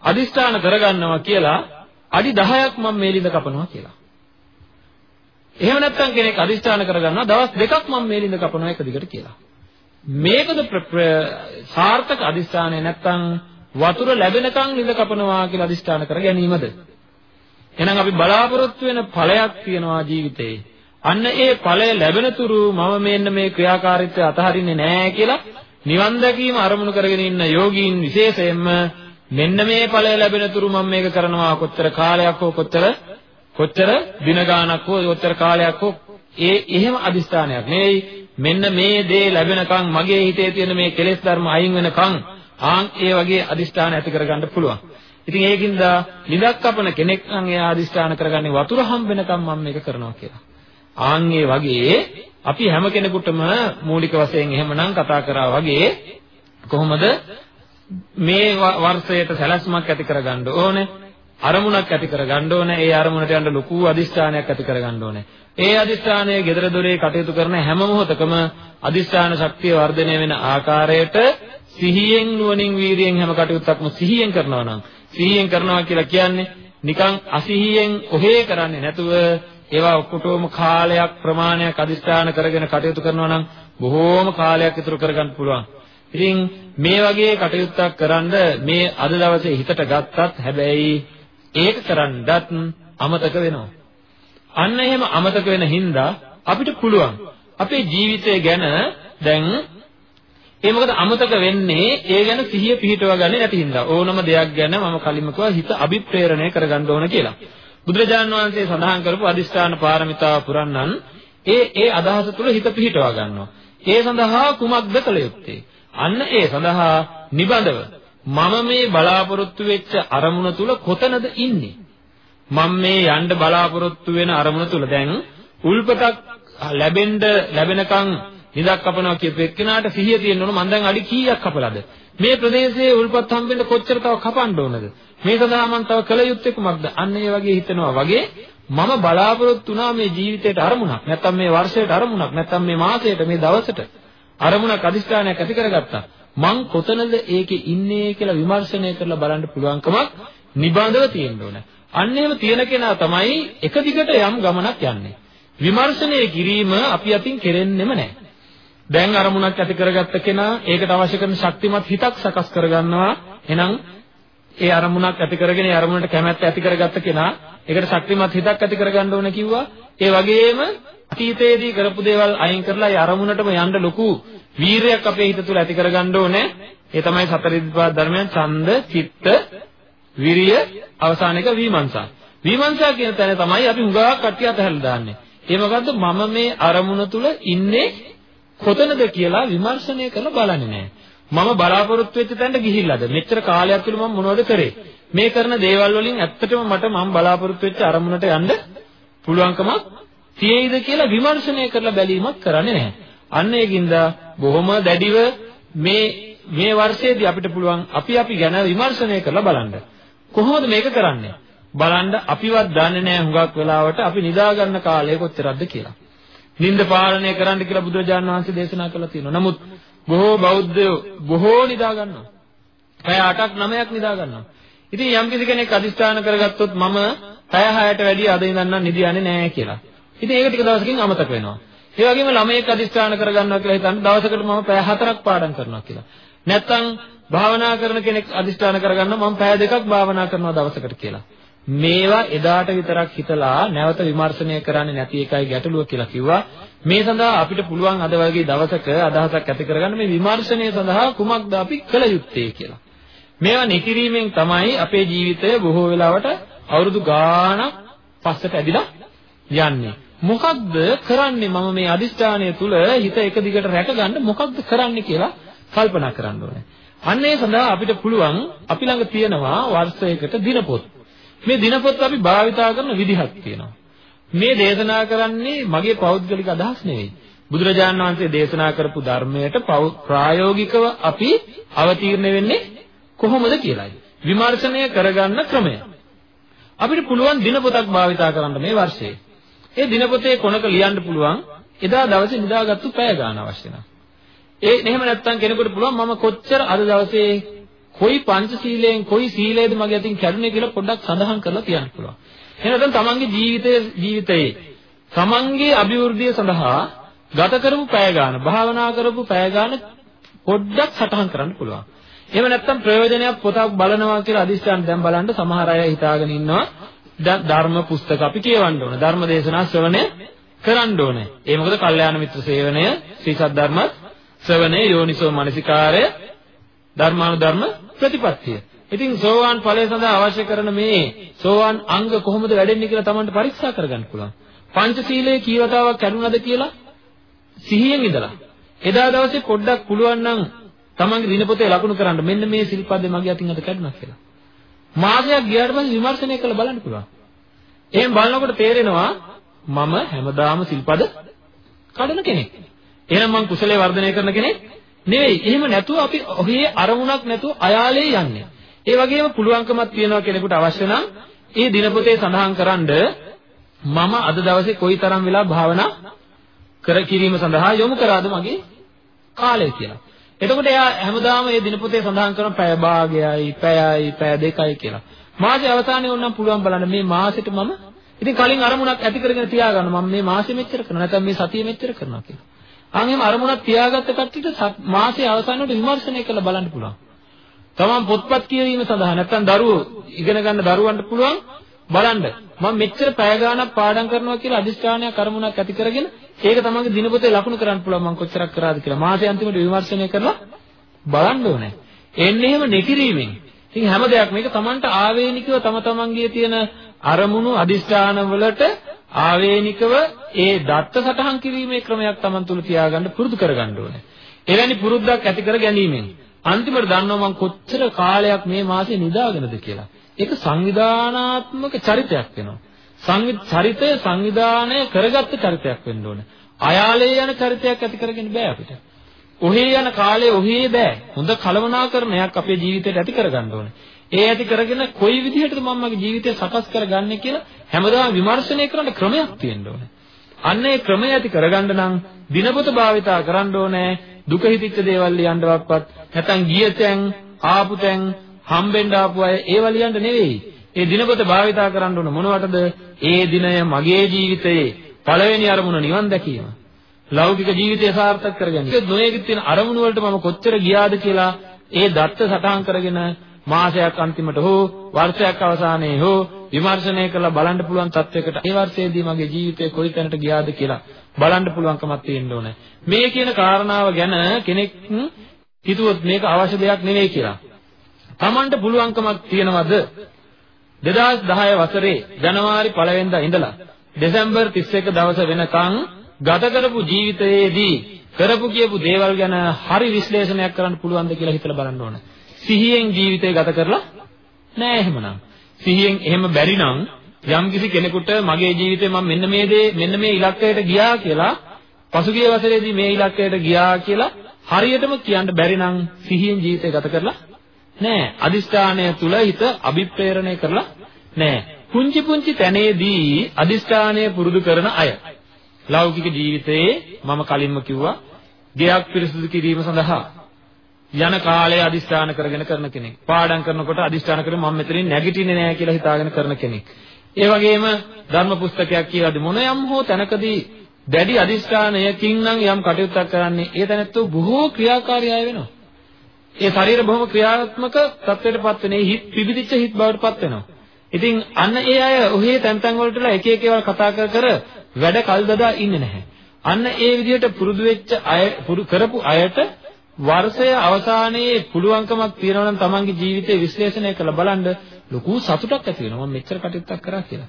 අදිස්ථාන කරගන්නවා කියලා අඩි 10ක් මම මේ ලිඳ කපනවා කියලා. එහෙම නැත්නම් කෙනෙක් අදිස්ථාන කරගන්නවා දවස් දෙකක් මම මේ ලිඳ කපනවා එක දිගට කියලා. මේකද සාර්ථක අදිස්ථානය නැත්නම් වතුර ලැබෙනකන් ලිඳ කපනවා කියලා අදිස්ථාන කර ගැනීමද? එහෙනම් අපි බලාපොරොත්තු වෙන ඵලයක් තියෙනවා ජීවිතේ. අන්න ඒ ඵලය ලැබෙන තුරු මම මෙන්න මේ ක්‍රියාකාරීත්වය අතහරින්නේ නැහැ කියලා නිවන් දැකීම අරමුණු කරගෙන ඉන්න යෝගීන් විශේෂයෙන්ම මෙන්න මේ ඵලය ලැබෙන තුරු මම මේක කරනවා කොච්චර කාලයක් හෝ කොච්චර කොච්චර දින ගාණක් හෝ කොච්චර කාලයක් හෝ ඒ එහෙම අදිස්ථානයක් නෙවෙයි මෙන්න මේ දේ ලැබෙනකන් මගේ හිතේ තියෙන මේ කෙලෙස් ධර්ම අයින් වෙනකන් ආන් ඒ වගේ අදිස්ථාන ඇති කරගන්න පුළුවන්. ඉතින් ඒකින්ද නිදක් කපන කෙනෙක් නම් එයා අදිස්ථාන කරගන්නේ වතුර හම්බ වෙනකම් මම මේක කරනවා කියලා. ආන් ඒ වගේ අපි හැම කෙනෙකුටම මූලික වශයෙන් එහෙමනම් කතා කරා වගේ කොහොමද මේ වර්ෂයට සැලැස්මක් ඇති කරගන්න ඕනේ අරමුණක් ඇති කරගන්න ඕනේ ඒ අරමුණට යන්න ලොකු අදිස්ථානයක් ඇති කරගන්න ඕනේ ඒ අදිස්ථානයේ gedara dore කටයුතු කරන හැම මොහොතකම අදිස්ථාන ශක්තිය වර්ධනය වෙන ආකාරයට සිහියෙන් නුවණින් වීරියෙන් හැම කටයුත්තක්ම සිහියෙන් කරනවා නම් සිහියෙන් කරනවා කියලා කියන්නේ නිකන් අසිහියෙන් ඔහේ කරන්නේ නැතුව ඒවා ඔක්කොටම කාලයක් ප්‍රමාණයක් අදිස්ථාන කරගෙන කටයුතු කරනවා නම් බොහෝම කාලයක් ඉතුරු කරගන්න පුළුවන්. ඉතින් මේ වගේ කටයුත්තක් කරන්ද මේ අද දවසේ හිතට ගත්තත් හැබැයි ඒක කරන්නත් අමතක වෙනවා. අන්න එහෙම අමතක වෙන හින්දා අපිට පුළුවන් අපේ ජීවිතය ගැන දැන් ඒ මොකද අමතක වෙන්නේ ඒ ගැන සිහිය පිහිටව ගන්නේ නැති හින්දා. ඕනම දෙයක් ගැන මම කලින්ම කිව්වා හිත අභිප්‍රේරණය කරගන්න ඕන කියලා. බුදුරජාණන් වහන්සේ සඳහන් කරපු අදිෂ්ඨාන පාරමිතාව පුරන්නන් ඒ ඒ අදහස තුළ හිත පිහිටවා ගන්නවා. ඒ සඳහා කුමක්ද කළ යුත්තේ? අන්න ඒ සඳහා නිබඳව මම මේ බලාපොරොත්තු වෙච්ච අරමුණ තුල කොතනද ඉන්නේ? මම මේ යන්න බලාපොරොත්තු වෙන අරමුණ තුල. දැන් උල්පතක් ලැබෙන්න ලැබෙනකන් නිදක් කපනවා කියපු එක්කෙනාට සිහිය තියෙන්න ඕන. මම දැන් අඩි කීයක් කපලාද? මේ ප්‍රදේශයේ උල්පත් හම්බෙන්න කොච්චර තව කපන්න ඕනද? මේ සඳහා මම තව කළ යුත්තේ කුමක්ද? අන්න ඒ වගේ හිතනවා වගේ මම බලාපොරොත්තු වුණා මේ ජීවිතේට අරමුණක්. නැත්තම් මේ වර්ෂයට අරමුණක්. නැත්තම් මේ මාසයට මේ දවසට අරමුණක් අදිස්ථානයක් ඇති කරගත්තා. මං කොතනද ඒකේ ඉන්නේ කියලා විමර්ශනය කරලා බලන්න පුළුවන්කමක් නිබඳව තියෙන්න ඕන. අන්න එහෙම තියෙන කෙනා තමයි එක දිගට යම් ගමනක් යන්නේ. විමර්ශනය කිරීම අපි අතින් කෙරෙන්නෙම නැහැ. දැන් අරමුණක් ඇති කරගත්ත කෙනා ඒකට අවශ්‍ය කරන ශක්තිමත් හිතක් සකස් කරගන්නවා. එහෙනම් ඒ අරමුණක් ඇති කරගෙන ඒ අරමුණට කැමැත්ත ඇති කරගත්ත කෙනා ඒකට ශක්තිමත් හිතක් ඇති කරගන්න ඕන කිව්වා. ඒ වගේම අතීතයේදී කරපු දේවල් අයින් කරලා ඒ අරමුණටම යන්න ලොකු වීරයක් අපේ හිත තුළ ඇති කරගන්න ඕනේ. ඒ තමයි සතර ඉද්ධිපාද ධර්මයන් ඡන්ද, චිත්ත, විරිය, අවසාන එක විමර්ශා. විමර්ශා කියන තැන තමයි අපි හුඟක් කට්ටිය අතහැරලා දාන්නේ. ඒ මොකද්ද මම මේ අරමුණ තුල ඉන්නේ කොතනද කියලා විමර්ශනය කරලා බලන්නේ නැහැ. මම බලාපොරොත්තු වෙච්ච තැනට ගිහිල්ලාද? මෙච්චර කාලයක් තුළ මම මොනවද කරේ? මේ කරන දේවල් වලින් ඇත්තටම මට මම බලාපොරොත්තු වෙච්ච අරමුණට යන්න පුළුවන්කමක් තියෙයිද කියලා විමර්ශනය කරලා බැලීමක් කරන්නේ නැහැ. අන්න ඒකින්ද බොහොම දැඩිව මේ මේ වර්ෂයේදී අපිට පුළුවන් අපි අපි ගැන විමර්ශනය කරලා බලන්න. කොහොමද මේක කරන්නේ? බලන්න අපිවත් දන්නේ නැහැ හුඟක් වෙලාවට අපි නිදා ගන්න කාලය කොච්චරද කියලා. නිନ୍ଦ පාලනය කරන්න කියලා බුදුරජාණන් වහන්සේ දේශනා කළා තියෙනවා. නමුත් බොහෝ බෞද්ධයෝ බොහෝ නිදා ගන්නවා. පැය 8ක් 9ක් නිදා ගන්නවා. ඉතින් යම් කිසි කෙනෙක් අදිස්ථාන කරගත්තොත් මම පැය 6ට වැඩිය අද ඉඳන් නම් නිදියන්නේ නැහැ කියලා. ඉතින් ඒක ටික දවසකින් අමතක වෙනවා. ඒ වගේම ළමයෙක් අදිස්ථාන කරගන්නවා කියලා හිතන්න දවසකට මම පැය 4ක් පාඩම් කරනවා කියලා. නැත්තම් භාවනා කරන කෙනෙක් අදිස්ථාන කරගන්නවා මම පැය දෙකක් භාවනා කරනවා දවසකට කියලා. මේවා එදාට විතරක් හිතලා නැවත විමර්ශනය කරන්නේ නැති එකයි ගැටලුව කියලා කිව්වා. මේ සඳහා අපිට පුළුවන් අද වගේ දවසක අදහසක් ඇති කරගන්න මේ විමර්ශනය සඳහා කුමක්ද අපි කළ යුත්තේ කියලා. මේවා නිතිරීමෙන් තමයි අපේ ජීවිතය බොහෝ වෙලාවට අවුරුදු ගාණක් පස්සට ඇදිලා යන්නේ. මොකක්ද කරන්නේ මම මේ අදිෂ්ඨානය තුල හිත එක දිගට රැකගන්න මොකක්ද කරන්නේ කියලා කල්පනා කරන්න ඕනේ. අන්න ඒ සඳහා අපිට පුළුවන් අපි ළඟ තියෙනවා වර්ෂයකට දිනපොත්. මේ දිනපොත් අපි භාවිතා කරන විදිහක් තියෙනවා. මේ දේශනා කරන්නේ මගේ පෞද්ගලික අදහස් නෙවෙයි. බුදුරජාණන් වහන්සේ දේශනා කරපු ධර්මයට ප්‍රායෝගිකව අපි අවතීර්ණ වෙන්නේ කොහොමද කියලායි. විමර්ශනය කරගන්න ක්‍රමය. අපිට පුළුවන් දිනපොතක් භාවිතා කරන්න මේ වර්ෂයේ. ඒ දිනපොතේ කොනක ලියන්න පුළුවන් එදා දවසේ නිදාගත්තු පැය ගන්න අවශ්‍ය නැහැ. ඒ එහෙම නැත්නම් කෙනෙකුට පුළුවන් මම කොච්චර අද දවසේ කොයි පංචශීලයෙන් කොයි සීලයද මගේ අතින් කැඩුනේ කියලා පොඩ්ඩක් සඳහන් කරලා කියන්න පුළුවන්. එහෙනම් තමන්ගේ ජීවිතයේ ජීවිතයේ තමන්ගේ අභිවෘද්ධිය සඳහා ගත කරපු පැය ගන්න, භාවනා කරපු පැය ගන්න පොඩ්ඩක් සටහන් කරන්න පුළුවන්. එහෙම නැත්නම් ප්‍රයෝජනයක් පොතක් බලනවා කියලා අදිස්ත්‍යන් දැන් බලන්න සමහර අය හිතාගෙන ඉන්නවා ධර්ම පුස්තක අපි කියවන්න ඕන. ධර්ම දේශනා ශ්‍රවණය කරන්න ඕනේ. ඒ මොකද කල්යාණ මිත්‍ර සේවනය, ශ්‍රී සද්ධර්ම ශ්‍රවණය, යෝනිසෝ මනසිකාරය, ධර්මානුධර්ම ප්‍රතිපත්තිය. ඉතින් සෝවාන් ඵලය සඳහා අවශ්‍ය කරන මේ සෝවාන් අංග කොහොමද වැඩෙන්නේ කියලා Tamanට පරීක්ෂා කරගන්න පුළුවන්. පංචශීලයේ කීවතාවක් කැඩුනද කියලා සිහියෙන් ඉඳලා එදා දවසේ පොඩ්ඩක් පුළුවන් නම් Tamanගේ දිනපොතේ ලකුණු කරන්න මෙන්න මේ සිල්පදේ මගේ අතින් අද කැඩුනා කියලා. මාසයක් ගියාට පස්සේ විමර්ශනය කරලා බලන්න පුළුවන්. එහෙන් බලනකොට තේරෙනවා මම හැමදාම සිල්පද කඩන කෙනෙක්. එහෙනම් මං කුසලයේ වර්ධනය කරන කෙනෙක් නෙවෙයි. එහෙම නැතුව අපි ඔහේ අරමුණක් නැතුව අයාලේ යන්නේ. ඒ වගේම පුළුවන්කමක් තියනවා කෙනෙකුට අවශ්‍ය නම් ඒ දිනපොතේ සඳහන් කරන්ඩ මම අද දවසේ කොයිතරම් වෙලා භාවනා කර කිරීම සඳහා යොමු කරාද මගේ කාලය කියලා. එතකොට එයා හැමදාම මේ දිනපොතේ සඳහන් කරන පැය භාගයයි, පැයයි, පැය දෙකයි කියලා. මාසේ අවසානයේ වුණනම් පුළුවන් බලන්න මේ මාසෙට මම ඉතින් කලින් අරමුණක් ඇති කරගෙන තියාගන්න මම මේ මාසෙ මෙච්චර කරනවා නැත්නම් මේ සතිය මෙච්චර කරනවා කියලා. අන් එහෙම අරමුණක් තියාගත්ත කට්ටියට මාසේ අවසානයේ විමර්ශනය කරලා බලන්න පුළුවන්. තමන් පොත්පත් කියවීම සඳහා නැත්නම් දරුවෝ ඉගෙන ගන්න දරුවන්ට පුළුවන් බලන්න මම මෙච්චර පැය ගාණක් පාඩම් කරනවා කියලා අදිස්ථානයක් කර්මුණක් ඇති කරගෙන ඒක තමන්ගේ දිනපොතේ ලකුණු කරන්න පුළුවන් මම කොච්චරක් කරාද කියලා මාසේ අන්තිමට විමර්ශනය කරලා බලන්න ඕනේ. එන්නේ එහෙම නෙකිරීමෙන්. ඉතින් හැම දෙයක් මේක තමන්ට ආවේනිකව තම තමන්ගේ තියෙන අරමුණු අදිස්ථාන වලට ආවේනිකව ඒ දත්ත සටහන් කිරීමේ ක්‍රමයක් තමන් තුළ තියාගන්න පුරුදු කරගන්න ඕනේ. එවැනි පුරුද්දක් ඇති කර ගැනීමෙන් අන්තිමට දන්නවා මම කොච්චර කාලයක් මේ මාසේ නිදාගෙනද කියලා. ඒක සංවිධානාත්මක චරිතයක් වෙනවා. සංවිධ චරිතය සංවිධානය කරගත්ත චරිතයක් වෙන්න ඕනේ. අයාලේ යන චරිතයක් ඇති කරගෙන බෑ අපිට. ඔහේ යන කාලේ ඔහේ බෑ. හොඳ කලමනාකරණයක් අපේ ජීවිතයට ඇති කරගන්න ඕනේ. ඒ ඇති කරගෙන කොයි විදිහටද මම මගේ ජීවිතය සකස් කරගන්නේ කියලා හැමදාම විමර්ශනය කරන්න ක්‍රමයක් තියෙන්න ඕනේ. අන්න ඒ ක්‍රමය ඇති කරගන්න නම් දිනපොත භාවිතා කරන්න ඕනේ. දුක හිතිච්ච දේවල් ලියන්නවක්වත් නැත්නම් ගිය තැන් ආපු තැන් හම්බෙන්න ආපු අය ඒව ලියන්න නෙවෙයි. ඒ දිනපොත භාවිතා කරන්න ඕන මොනවටද? ඒ දිනය මගේ ජීවිතයේ පළවෙනි අරමුණ නිවන් දැකීම. ලෞකික ජීවිතය සාර්ථක කරගන්න. ඒක නොයේක තියෙන අරමුණු වලට මම කොච්චර ගියාද කියලා ඒ දත්ත සටහන් කරගෙන මාසයක් අන්තිමට හෝ වර්ෂයක් අවසානයේ හෝ විමර්ශනය කරලා බලන්න පුළුවන් තත්වයකට ඒ වර්ෂයේදී මගේ ජීවිතේ කොයි තැනට ගියාද කියලා බලන්න පුළුවන්කමක් තියෙන්න ඕනේ. මේ කියන කාරණාව ගැන කෙනෙක් හිතුවොත් මේක අවශ්‍ය දෙයක් නෙවෙයි කියලා. Tamanට පුළුවන්කමක් තියනවද 2010 වසරේ ජනවාරි 1 වෙනිදා ඉඳලා දෙසැම්බර් 31 දවස වෙනකන් ගත කරපු ජීවිතයේදී කරපු කියපු දේවල් ගැන හරි විශ්ලේෂණයක් කරන්න පුළුවන්ද කියලා හිතලා බලන්න ඕන. සිහියෙන් ජීවිතය ගත කරලා නෑ එහෙමනම්. සිහියෙන් එහෙම බැරි නම් යම්කිසි කෙනෙකුට මගේ ජීවිතේ මම මෙන්න මේ දේ මෙන්න මේ ඉලක්කයට ගියා කියලා පසුගිය වසරේදී මේ ඉලක්කයට ගියා කියලා හරියටම කියන්න බැරි නම් සිහියෙන් ජීවිතය ගත කරලා නෑ අදිෂ්ඨානය තුල හිත අභිප්‍රේරණය කරලා නෑ පුංචි පුංචි තැනේදී අදිෂ්ඨානය පුරුදු කරන අය ලෞකික ජීවිතයේ මම කලින්ම කිව්වා ගෙයක් පිරිසිදු කිරීම සඳහා යන කාලය අදිස්ථාන කරගෙන කරන කෙනෙක්. පාඩම් කරනකොට අදිස්ථාන කරගෙන මම මෙතනින් නැගිටින්නේ නැහැ කියලා හිතාගෙන කරන කෙනෙක්. ඒ වගේම ධර්ම පුස්තකයක් කියලාදී මොන යම් හෝ තැනකදී දැඩි අදිස්ථානයකින් නම් යම් කටයුත්තක් කරන්නේ ඒ තැනත්තු බොහෝ ක්‍රියාකාරී අය වෙනවා. ඒ ශරීර බොහොම ක්‍රියාත්මක තත්ත්වයටපත් වෙන හිත් පිබිදිච්ච හිත් බවටපත් වෙනවා. ඉතින් අන්න ඒ අය ඔහේ තැන් තැන් වලටලා එක එක ඒවා කතා කර කර වැඩ කල් දදා ඉන්නේ නැහැ. අන්න ඒ විදිහට පුරුදු වෙච්ච අය කරපු අයට වර්ෂය අවසානයේ පුළුවන්කමක් තියෙනවා නම් තමන්ගේ ජීවිතේ විශ්ලේෂණය කරලා බලන්න ලොකු සතුටක් ඇති වෙනවා මම මෙච්චර කටයුත්තක් කරා කියලා.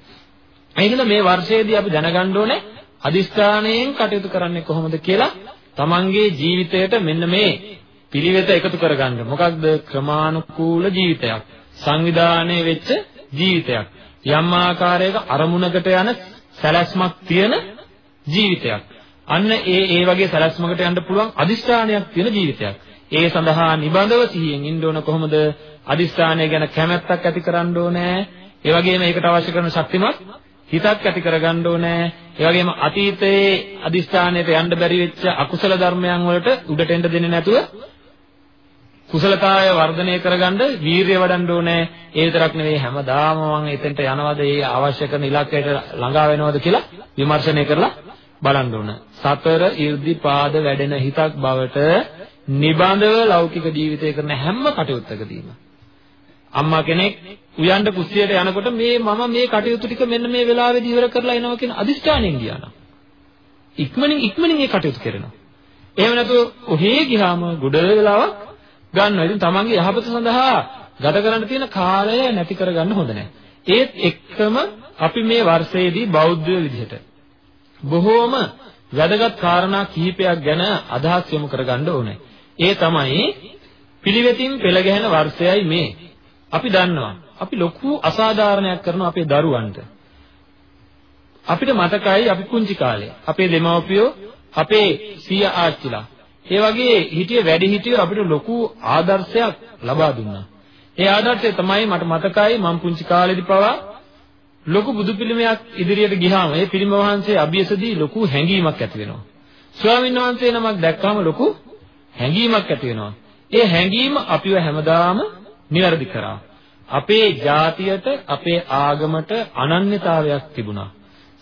ඒකද මේ වර්ෂයේදී අපි දැනගන්න ඕනේ අදිස්ථානයෙන් කටයුතු කරන්නේ කොහොමද කියලා තමන්ගේ ජීවිතයට මෙන්න මේ පිළිවෙත එකතු කරගන්න. මොකක්ද ක්‍රමානුකූල ජීවිතයක්. සංවිධානයේ වෙච්ච ජීවිතයක්. යම් ආකාරයක අරමුණකට යන සැලැස්මක් තියෙන ජීවිතයක්. අන්න ඒ ඒ වගේ සැලැස්මකට යන්න පුළුවන් අදිෂ්ඨානයක් තියෙන ජීවිතයක්. ඒ සඳහා නිබඳව සිහියෙන් ඉන්න ඕන කොහොමද? අදිෂ්ඨානය ගැන කැමැත්තක් ඇති කරන්න ඕනේ. ඒ වගේම ඒකට අවශ්‍ය කරන ශක්තිමත් හිතක් ඇති කරගන්න ඕනේ. ඒ වගේම අතීතයේ අදිෂ්ඨානයට යන්න බැරි වෙච්ච අකුසල ධර්මයන් වලට උඩට එන්න දෙන්නේ නැතුව කුසලතාවය වර්ධනය කරගන්න වීරිය වඩන්න ඕනේ. ඒ විතරක් නෙවෙයි හැමදාම මම එතෙන්ට යනවද ඒ අවශ්‍ය කරන ඉලක්කයට ළඟා වෙනවද කියලා විමර්ශනය කරලා බලන්න ඕන. සතර 이르දිපාද වැඩෙන හිතක් බවට නිබඳව ලෞකික ජීවිතය කරන හැම කටයුත්තකදීම අම්මා කෙනෙක් උයන්ඩ කුස්සියට යනකොට මේ මම මේ කටයුතු ටික මෙන්න මේ වෙලාවේදී ඉවර කරලා එනවා කියන අදිෂ්ඨානයෙන් ගියා නම් ඉක්මනින් ඉක්මනින් මේ කටයුතු කරනවා. එහෙම නැතුව ඔහේ ගියාම ගොඩ වෙලාවක් ගන්නවා. ඉතින් තමන්ගේ යහපත සඳහා ගත කරන්න තියෙන කාලය නැති කරගන්න හොඳ නැහැ. ඒත් එක්කම අපි මේ වර්ෂයේදී බෞද්ධ විදිහට බොහෝම වැදගත් කාරණා කිහිපයක් ගැන අදහස් යොමු කරගන්න ඕනේ. ඒ තමයි පිළිවෙතින් පෙළ ගැහෙන වර්ෂයයි මේ. අපි දන්නවා. අපි ලොකු අසාධාරණයක් කරනවා අපේ දරුවන්ට. අපිට මතකයි අපි පුංචි කාලේ අපේ දෙමව්පියෝ අපේ සීයා ආච්චිලා ඒ වගේ හිටිය වැඩි හිටියෝ අපිට ලොකු ආදර්ශයක් ලබා දුන්නා. ඒ ආදර්ශය තමයි මට මතකයි මම පුංචි කාලේදී පවා ලොකු බුදු පිළිමයක් ඉදිරියට ගියාම ඒ පිළිම වහන්සේ අභියසදී ලොකු හැඟීමක් ඇති වෙනවා. ස්වාමීන් වහන්සේ නමක් දැක්කම ලොකු හැඟීමක් ඇති වෙනවා. ඒ හැඟීම අපිව හැමදාම નિවැරදි කරා. අපේ ජාතියට අපේ ආගමට අනන්‍යතාවයක් තිබුණා.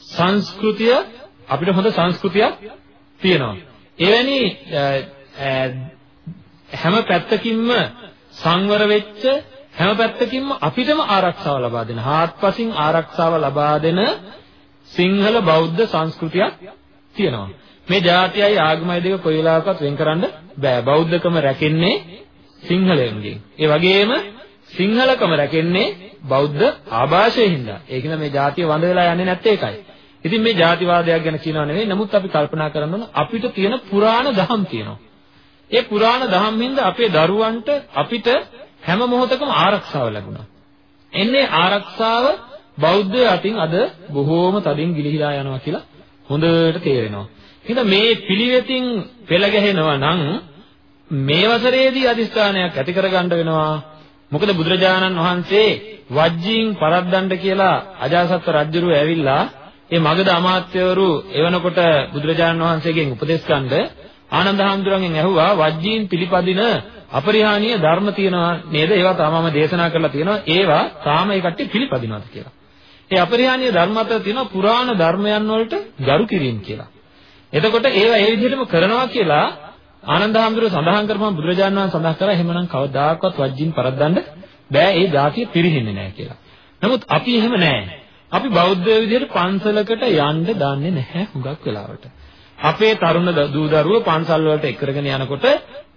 සංස්කෘතිය අපිට හොඳ සංස්කෘතියක් තියෙනවා. එවැනි හැම පැත්තකින්ම සංවර වෙච්ච හැම පැත්තකින්ම අපිටම ආරක්ෂාව ලබා දෙන, හාත්පසින් ආරක්ෂාව ලබා දෙන සිංහල බෞද්ධ සංස්කෘතියක් තියෙනවා. මේ ජාතියයි ආගමයි දෙක කොයි වෙලාවකවත් වෙන් කරන්න බෑ. බෞද්ධකම රැකෙන්නේ සිංහලෙන්ගෙන්. ඒ වගේම සිංහලකම රැකෙන්නේ බෞද්ධ ආభాෂයෙන් හින්දා. ඒක නිසා මේ ජාතිය වඳ වෙලා යන්නේ නැත්තේ ඒකයි. ඉතින් මේ ජාතිවාදයක් ගැන කියනවා නෙවෙයි. නමුත් අපි කල්පනා කරන්න ඕන අපිට තියෙන පුරාණ දහම් තියෙනවා. ඒ පුරාණ දහම් හින්දා අපේ දරුවන්ට අපිට හැම මොහොතකම ආරක්ෂාව ලැබුණා. එන්නේ ආරක්ෂාව බෞද්ධ අතින් අද බොහෝම තදින් ගිලිහිලා යනවා කියලා හොඳට තේරෙනවා. එහෙනම් මේ පිළිවෙතින් පෙළ ගැහෙනවා නම් මේ වසරේදී අදිස්ථානයක් ඇති කරගන්න වෙනවා. මොකද බුදුරජාණන් වහන්සේ වජ්ජීන් පරද්දන්න කියලා අජාසත් රජුරු ඇවිල්ලා ඒ මගධ අමාත්‍යවරු එවනකොට බුදුරජාණන් වහන්සේගෙන් උපදෙස් ගන්න ආනන්ද හාමුදුරන්ගෙන් ඇහුවා වජ්ජීන් පිළිපදින අපරිහානීය ධර්ම තියෙනවා නේද? ඒවා තාමම දේශනා කරලා තියෙනවා. ඒවා තාම ඒ කට්ටිය පිළිපදිනවද කියලා. ඒ අපරිහානීය ධර්ම අතර තියෙනවා පුරාණ ධර්මයන් වලට ගරු කිරීම කියලා. එතකොට ඒවා ඒ විදිහටම කරනවා කියලා ආනන්ද හාමුදුරුවෝ සඳහන් කරපුවම බුදුරජාණන් වහන්සේ සඳහන් කරා එහෙමනම් කවදාකවත් වජ්ජින් පරද්දන්න බෑ ඒ જાතිය පිරිහෙන්නේ නැහැ කියලා. නමුත් අපි එහෙම නැහැ. අපි බෞද්ධ විදිහට පන්සලකට යන්න දන්නේ නැහැ හුඟක් වෙලාවට. අපේ තරුණ දූ දරුවෝ පන්සල් වලට එක්කරගෙන යනකොට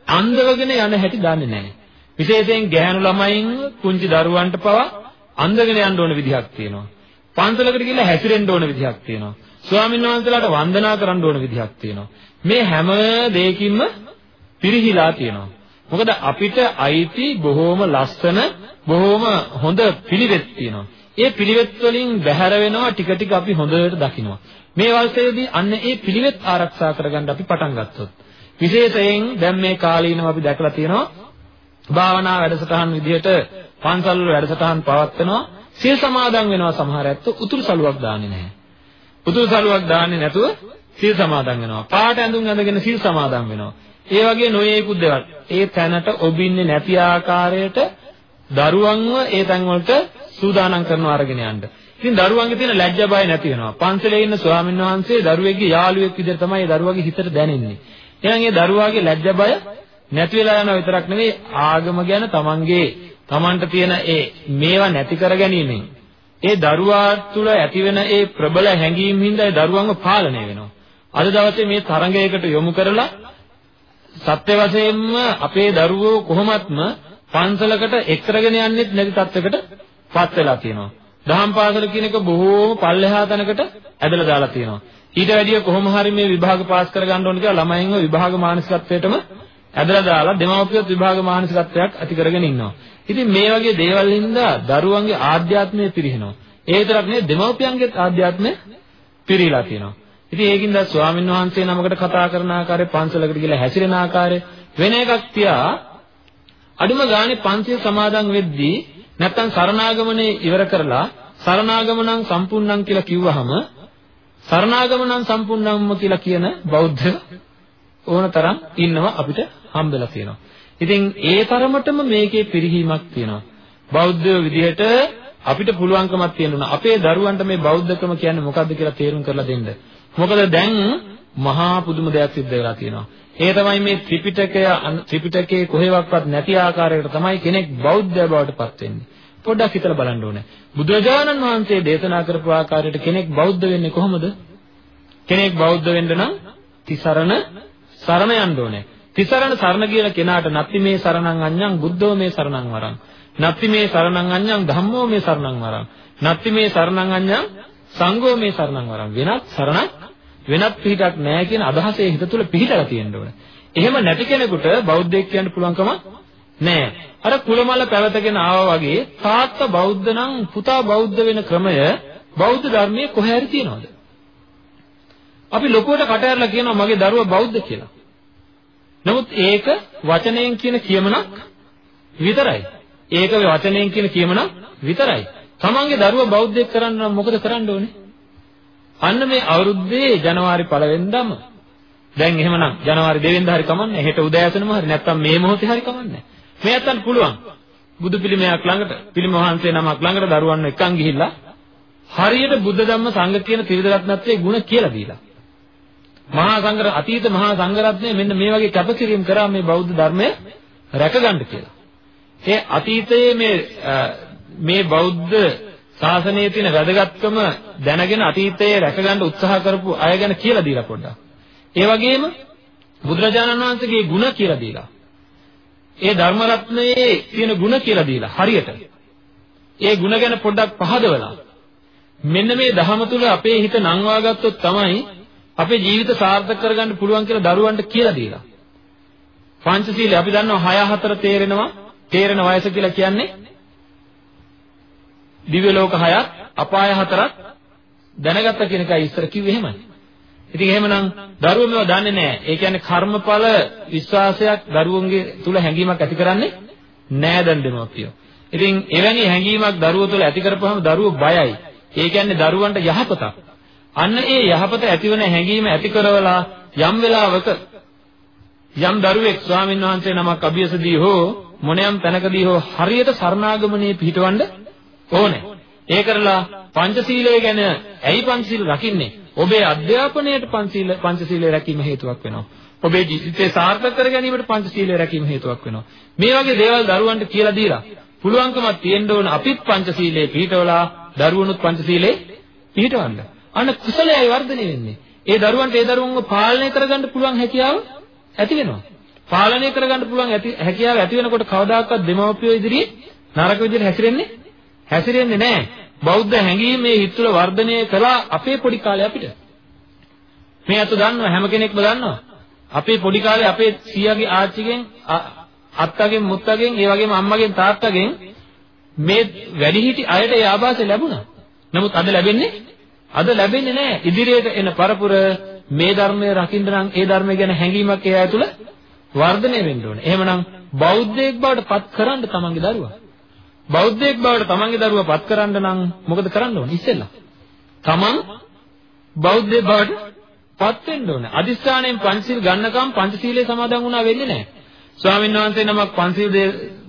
අන්දවගෙන යන හැටි දන්නේ නැහැ. විශේෂයෙන් ගැහැණු ළමයින් පුංචි දරුවන්ට පවා අන්දගෙන යන්න ඕන විදිහක් තියෙනවා. පන්සලකට ගිහලා හැසිරෙන්න ඕන විදිහක් තියෙනවා. ස්වාමීන් වහන්සේලාට වන්දනා කරන්න ඕන විදිහක් තියෙනවා. මේ හැම දෙයකින්ම පිරිහිලා තියෙනවා. මොකද අපිට අයිති බොහොම ලස්සන බොහොම හොඳ පිළිවෙත් තියෙනවා. ඒ පිළිවෙත් වලින් බැහැර වෙනවා ටික ටික අපි හොඳට දකිනවා. මේ වර්ෂයේදී අන්න ඒ පිළිවෙත් ආරක්ෂා කරගන්න අපි පටන් ගත්තොත් විශේෂයෙන් දැන් මේ කාලීනව අපි දැකලා තියෙනවා භාවනා වැඩසටහන් විදිහට පන්සල් වල වැඩසටහන් පවත්වනවා සිල් සමාදන් වෙනවා සමහර ඇත්තෝ උතුරු සලුවක් දාන්නේ නැහැ. උතුරු සලුවක් දාන්නේ නැතුව සිල් සමාදන් වෙනවා. පාට ඇඳුම් ඇඳගෙන සිල් සමාදන් වෙනවා. ඒ වගේ නොයේකුත් දේවල්. ඒ තැනට ඔබින්නේ නැති ආකාරයට දරුවන්ව ඒ තැන් වලට සූදානම් කරනවා අරගෙන යන්න. ඉතින් දරුවන්ගේ තියෙන ලැජ්ජ බය නැති වෙනවා. පන්සලේ ඉන්න ස්වාමීන් වහන්සේ දරුවෙක්ගේ යාළුවෙක් විදිහට තමයි ඒ දරුවගේ හිතට දැනෙන්නේ. එහෙනම් ඒ දරුවාගේ ලැජ්ජ බය නැති වෙලා යනවා විතරක් නෙවෙයි ආගම ගැන තමන්ගේ තමන්ට තියෙන ඒ මේවා නැති කර ගැනීමෙන් ඒ දරුවා තුළ ඇතිවෙන ඒ ප්‍රබල හැඟීම් හින්දා ඒ දරුවන්ව පාලනය වෙනවා. අද දවසේ මේ තරඟයකට යොමු කරලා සත්‍ය වශයෙන්ම අපේ දරුවෝ කොහොමත්ම පන්සලකට එක් කරගෙන යන්නෙත් නැති තත්යකට පත් වෙලා තියෙනවා. දහම් පාසල කියන එක බොහෝම පල්ලෙහා තැනකට ඇදලා දාලා තියෙනවා. ඊට වැඩිය කොහොම හරි මේ විභාග පාස් කරගන්න ඕන කියලා ළමයින්ව විභාග මානසිකත්වයටම ඇදලා දාලා දෙමව්පියොත් විභාග මානසිකත්වයක් ඇති කරගෙන ඉන්නවා. ඉතින් මේ වගේ දේවල් හින්දා දරුවන්ගේ ආධ්‍යාත්මය පිරිනනවා. ඒ විතරක් නෙවෙයි දෙමව්පියන්ගේත් ආධ්‍යාත්මය පිරීලා තියෙනවා. ඉතින් ඒකින්ද ස්වාමීන් වහන්සේ නමකට කතා කරන ආකාරය පන්සලකට ගිහලා හැසිරෙන ආකාරය වෙන එකක් තියා අඩුම ගානේ පන්සිල් සමාදන් වෙද්දී නැත්තම් සරණාගමනේ ඉවර කරලා සරණාගමනං සම්පූර්ණං කියලා කිව්වහම සරණාගමනං සම්පූර්ණම්ම කියලා කියන බෞද්ධ ඕනතරම් ඉන්නවා අපිට හම්බෙලා තියෙනවා. ඉතින් ඒ තරමටම මේකේ පිරිහීමක් තියෙනවා. බෞද්ධ විදිහට අපිට පුළුවන්කමක් තියෙනවා. අපේ දරුවන්ට මේ බෞද්ධකම කියන්නේ මොකක්ද කියලා තේරුම් කරලා දෙන්න. මොකද දැන් මහා පුදුම දෙයක් සිද්ධ වෙලා තියෙනවා. ඒ තමයි මේ ත්‍රිපිටකය ත්‍රිපිටකයේ කොහෙවත් නැති ආකාරයකට තමයි කෙනෙක් බෞද්ධ බවට පත් වෙන්නේ. පොඩ්ඩක් හිතලා බලන්න ඕනේ. බුදුරජාණන් වහන්සේ දේශනා කරපු ආකාරයට කෙනෙක් බෞද්ධ වෙන්නේ කොහොමද? කෙනෙක් බෞද්ධ වෙන්න නම් තිසරණ සරණ යන්න ඕනේ. තිසරණ සරණ කියන කෙනාට නැති මේ සරණං අඤ්ඤං බුද්ධෝ මේ සරණං වරං. නත්ති මේ සරණං අඤ්ඤං ධම්මෝ මේ සරණං වරං. නත්ති මේ සරණං අඤ්ඤං සංඝෝ මේ සරණං වරං. වෙනත් සරණක් වෙනත් පිහිටක් නැහැ කියන අදහසේ හිත තුළ පිහිටලා තියෙන්න ඕනේ. එහෙම නැති කෙනෙකුට බෞද්ධයෙක් කියන්න පුළුවන්කම නැහැ. අර කුලමල පැවතගෙන ආවා වගේ තාත්තා බෞද්ධ නම් පුතා බෞද්ධ වෙන ක්‍රමය බෞද්ධ ධර්මයේ කොහේ හරි තියෙනවද? අපි ලොකුවට කට ඇරලා කියනවා මගේ දරුවා බෞද්ධ කියලා. නමුත් ඒක වචනයෙන් කියන කියමනක් විතරයි. ඒක වචනයෙන් කියන කියමනක් විතරයි. තමන්ගේ දරුවා බෞද්ධයෙක් කරන්න නම් මොකද කරන්න ඕනේ? අන්න මේ අවුරුද්දේ ජනවාරි 1 වෙනිදාම දැන් එහෙමනම් ජනවාරි 2 වෙනිදා හරි කමන්නේ හෙට උදෑසනම හරි නැත්තම් මේ මොහොතේ හරි කමන්නේ. මේ නැත්තම් පුළුවන්. බුදු පිළිමයක් ළඟට පිළිම වහන්සේ නමක් ළඟට දරුවන් එක්කන් ගිහිල්ලා හරියට බුද්ධ ධම්ම සංඝ කියන ත්‍රිවිධ රත්නත්වයේ ಗುಣ කියලා දීලා. මහා සංඝ අතීත මහා සංඝ රත්නය මෙන්න මේ වගේ කැපකිරීම කරා මේ බෞද්ධ ධර්මය රැකගන්න කියලා. ඒ අතීතයේ මේ මේ බෞද්ධ ශාසනයේ තියෙන වැදගත්කම දැනගෙන අතීතයේ රැකගන්න උත්සාහ කරපු අය ගැන කියලා දීලා පොඩ්ඩක්. ඒ වගේම බුදුරජාණන් වහන්සේගේ ගුණ කියලා දීලා. ඒ ධර්ම රත්නයේ තියෙන ගුණ කියලා දීලා හරියට. ඒ ගුණ ගැන පොඩ්ඩක් පහදවලා මෙන්න මේ ධහම තුල අපේ හිත නංවා ගත්තොත් තමයි අපේ ජීවිත සාර්ථක කරගන්න පුළුවන් කියලා දරුවන්ට කියලා දීලා. පංචශීලය අපි දන්නවා 6 4 තේරෙනවා. තේරෙන වයස කියලා කියන්නේ දිව්‍ය ලෝක 6ක් අපාය 4ක් දැනගත්ත කියන එකයි ඉස්සර කිව්වේ එහෙමයි. ඉතින් එහෙමනම් දරුවෝ මේව දන්නේ නැහැ. ඒ කියන්නේ කර්මඵල විශ්වාසයක් දරුවන්ගේ තුල හැඟීමක් ඇති කරන්නේ නෑ දැන් දෙමව්පියෝ. ඉතින් එවැනි හැඟීමක් දරුවෝ තුල ඇති කරපුවම දරුවෝ බයයි. ඒ කියන්නේ දරුවන්ට යහපතක්. අන්න ඒ යහපත ඇතිවන හැඟීම ඇති කරවලා යම් වෙලාවක යම් දරුවෙක් ස්වාමීන් වහන්සේ නමක් අභියසදී හෝ මොනියම් තැනකදී හෝ හරියට සරණාගමනේ පිහිටවන්න ඕනේ. ඒ කරලා පංචශීලය ගැන ඇයි පංචශීල රකින්නේ? ඔබේ අධ්‍යාපනයට පංචශීල පංචශීලය රැකීම හේතුවක් වෙනවා. ඔබේ ජීවිතේ සාර්ථක කර ගැනීමට පංචශීලය රැකීම හේතුවක් වෙනවා. මේ වගේ දේවල් දරුවන්ට කියලා දීලා පුළුවන්කමක් තියෙන්න ඕන අපිත් පංචශීලයේ පිළිටවලා දරුවනුත් පංචශීලයේ පිළිටවන්න. අන්න කුසලයයි වර්ධනය වෙන්නේ. ඒ දරුවන්ට ඒ දරුවන්ව පාලනය කරගන්න පුළුවන් හැකියාව ඇති වෙනවා. පාලනය කරගන්න පුළුවන් ඇති හැකියාව ඇති වෙනකොට කවදාකවත් දෙමව්පියෝ ඉදිරියේ නරක විදිහට හැසිරෙන්නේ හැසිරෙන්නේ නැහැ. බෞද්ධ හැඟීම් මේ හිත තුළ වර්ධනය කළා අපේ පොඩි කාලේ අපිට. මේ අත දන්නවා හැම කෙනෙක්ම දන්නවා. අපේ පොඩි කාලේ අපේ සීයාගේ ආච්චිගෙන් අත්තගෙන් මුත්තගෙන් ඒ වගේම අම්මගෙන් තාත්තගෙන් මේ වැඩිහිටි අයට ඒ ආభాසය ලැබුණා. නමුත් අද ලැබෙන්නේ අද ලැබෙන්නේ නැහැ. ඉදිරියට එන පරපුර මේ ධර්මය රකින්න නම් ඒ ධර්මය ගැන හැඟීමක් ඒ අය තුළ වර්ධනය වෙන්න ඕනේ. එහෙමනම් බෞද්ධයෙක් බවට පත් කරන්න තමන්ගේ දරුවා. බෞද්ධයෙක් බවට තමන්ගේ දරුවා පත් කරන්න නම් මොකද කරන්න ඕනේ ඉස්සෙල්ලා? තමන් බෞද්ධයෙක් බවට පත් වෙන්න ඕනේ. අදිස්ථාණයෙන් පංචශීල ගන්නකම් පංචශීලයේ සමාදන් වුණා වෙන්නේ නැහැ. ස්වාමීන් වහන්සේ නමක් පංචශීල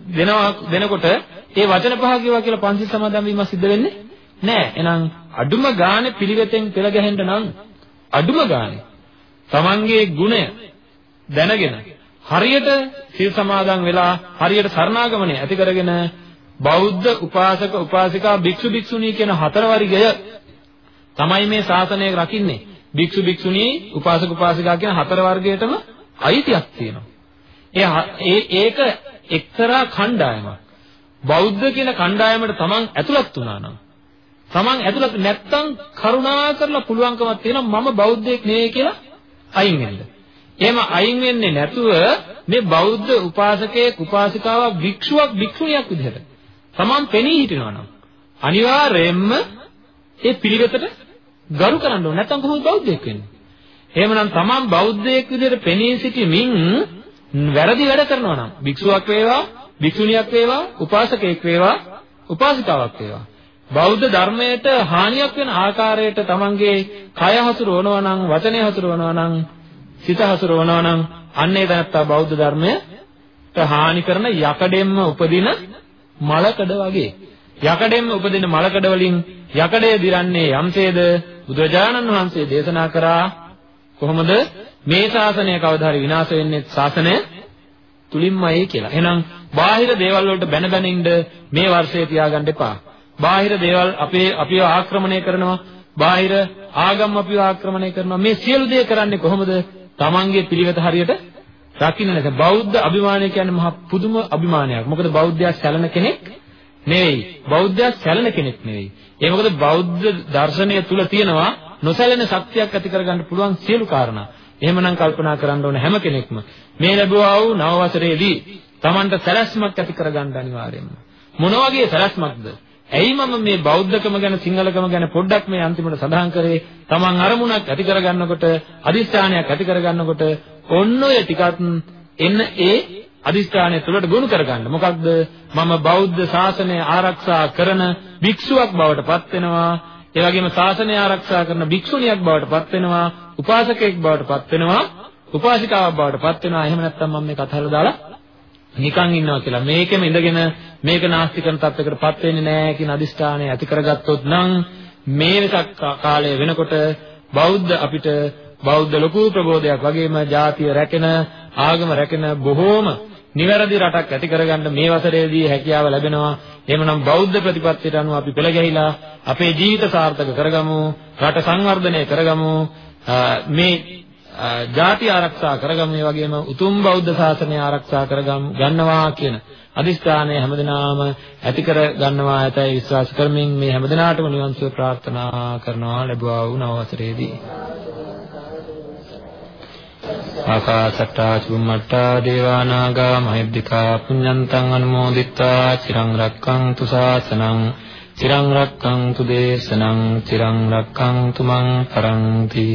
දෙනවා දෙනකොට ඒ වචන පහ කිව්වා කියලා පංචශීල සමාදන් වීම සිද්ධ වෙන්නේ නැහැ. එහෙනම් අඩුම ගානේ පිළිවෙතෙන් පෙළ ගැහෙන්න නම් අඩුම ගානේ තමන්ගේ ගුණය දැනගෙන හරියට සිල් සමාදන් වෙලා හරියට සරණාගමනය ඇති කරගෙන බෞද්ධ උපාසක උපාසිකා භික්ෂු භික්ෂුණී කියන හතර වර්ගය තමයි මේ ශාසනය රකින්නේ. භික්ෂු භික්ෂුණී උපාසක උපාසිකා කියන හතර වර්ගයටම අයිතියක් තියෙනවා. ඒ ඒක එක්තරා කණ්ඩායමක්. බෞද්ධ කියන කණ්ඩායමට තමන් ඇතුළත් වුණා නම් තමන් ඇතුළත් නැත්තම් කරුණා කරලා පුළුවන්කමක් තියෙනවා මම බෞද්ධයෙක් නෙවෙයි කියලා අයින් වෙන්න. එහෙම අයින් වෙන්නේ නැතුව මේ බෞද්ධ උපාසකයෙක් උපාසිකාවක් භික්ෂුවක් භික්ෂුණියක් විදිහට තමන් පෙනී හිටිනවා නම් අනිවාර්යයෙන්ම ඒ පිළිවෙතට ගරු කරන්න ඕනේ. නැත්තම් කොහොමද බෞද්ධයෙක් වෙන්නේ? එහෙමනම් තමන් බෞද්ධයෙක් විදිහට පෙනී සිටීමින් වැරදි වැඩ කරනවා නම් භික්ෂුවක් වේවා, භික්ෂුණියක් වේවා, උපාසකයෙක් වේවා, උපාසිකාවක් වේවා. බෞද්ධ ධර්මයට හානියක් වෙන ආකාරයට තමන්ගේ කය හසුරවනවා නම්, වචනය හසුරවනවා නම්, සිත හසුරවනවා නම් අන්නේ දැනත්තා බෞද්ධ ධර්මයට හානි කරන යකඩෙම්ම උපදින මලකඩ වගේ යකඩෙන්ම උපදින මලකඩ වලින් යකඩය දිරන්නේ යම්සේද බුදුරජාණන් වහන්සේ දේශනා කරා කොහොමද මේ ශාසනය කවදා හරි විනාශ වෙන්නේ ශාසනය තුලින්මයි කියලා. එහෙනම් බාහිර දේවල් වලට බැන බැන ඉන්න මේ වර්ෂය තියාගන්න එපා. බාහිර දේවල් අපේ අපිව ආක්‍රමණය කරනවා. බාහිර ආගම් අපිව ආක්‍රමණය කරනවා. මේ සියලු දේ කරන්නේ කොහොමද? Tamange පිළිවෙත හරියට රකින්න නැත. බෞද්ධ අභිමානය කියන්නේ මහා පුදුම අභිමානයක්. මොකද බෞද්ධයා සැලෙන කෙනෙක් නෙවෙයි. බෞද්ධයා සැලෙන කෙනෙක් නෙවෙයි. ඒ මොකද බෞද්ධ දර්ශනය තුල තියෙනවා නොසැලෙන ශක්තියක් ඇති කරගන්න පුළුවන් සියලු කාරණා. එහෙමනම් කල්පනා කරන්න ඕන හැම කෙනෙක්ම මේ ලැබුවා වූ නව වසරේදී Tamanට සැලැස්මක් ඇති කරගන්න අනිවාර්යයෙන්ම. මොන වගේ සැලැස්මක්ද? ඇයි මම මේ බෞද්ධකම ගැන සිංහලකම ගැන පොඩ්ඩක් මේ අන්තිමට සඳහන් කරේ? Taman අරමුණක් ඇති කරගන්නකොට, අදිස්ථානයක් ඇති කරගන්නකොට ඔන්න ඔය ටිකත් එන්න ඒ අදිස්ථානය තුළට ගොනු කරගන්න. මොකක්ද? මම බෞද්ධ ශාසනය ආරක්ෂා කරන භික්ෂුවක් බවට පත් වෙනවා. ඒ වගේම ශාසනය ආරක්ෂා කරන භික්ෂුණියක් බවට පත් වෙනවා. උපාසකයෙක් බවට පත් වෙනවා. උපාසිකාවක් බවට පත් වෙනවා. එහෙම නැත්නම් මම මේ කතාවල දාලා නිකන් ඉන්නවා කියලා. මේකෙම ඉඳගෙන මේක නාස්ති කරන තත්යකටපත් වෙන්නේ නැහැ කියන අදිෂ්ඨානය ඇති කරගත්තොත් නම් මේ වෙසක් කාලය වෙනකොට බෞද්ධ අපිට බෞද්ධ ලොකු ප්‍රබෝධයක් වගේම ජාතිය රැකෙන ආගම රැකෙන බොහෝම නිවැරදි රටක් ඇති කරගන්න මේ වසරේදී හැකියාව ලැබෙනවා. එහෙමනම් බෞද්ධ ප්‍රතිපත්තියට අනුව අපි පෙළ ගැහිලා අපේ ජීවිත සාර්ථක කරගමු, රට සංවර්ධනය කරගමු. මේ ජාති ආරක්ෂා කරගමු ඒ වගේම උතුම් බෞද්ධ ශාසනය ආරක්ෂා කරගම් ගන්නවා කියන අදිස්ථානය හැමදෙනාම ඇති කර ගන්නවා ඇතයි විශ්වාස කරමින් මේ හැමදෙනාටම නිවන් සුව ප්‍රාර්ථනා කරනවා ලැබුවා වූ නව වසරේදී ආකාසට්ටා චුම්මට්ටා දේවානාගා මහිද්దికා පුඤ්ඤන්තං අනුමෝදිත්වා චිරං රක්ඛන්තු ශාසනං චිරං රක්ඛන්තු දේශනං චිරං රක්ඛන්තු මං පරන්ති.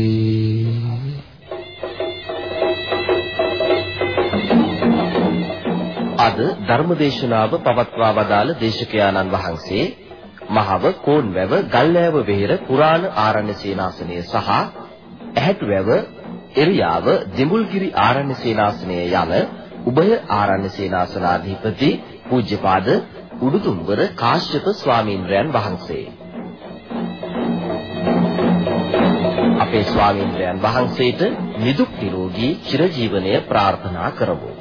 අද ධර්මදේශනාව පවත්වා වදාළ දේශකයාණන් වහන්සේ මහව කෝන්වැව ගල්ලෑව වෙහෙර පුරාණ ආරණ්‍ය සේනාසනය සහ ඇහැටුවැව එරියාව දෙඹුල්ගිරි ආරණ්‍ය සේනාසනය යන උභය ආරණ්‍ය සේනාසනාධිපති පූජ්‍යපාද උඩුතුම්බර කාශ්‍යප ස්වාමීන්ද්‍රයන් වහන්සේ. අපේ ස්වාමීන්ද්‍රයන් වහන්සේට නිදුක් නිරෝගී චිරජීවනය ප්‍රාර්ථනා කරමු.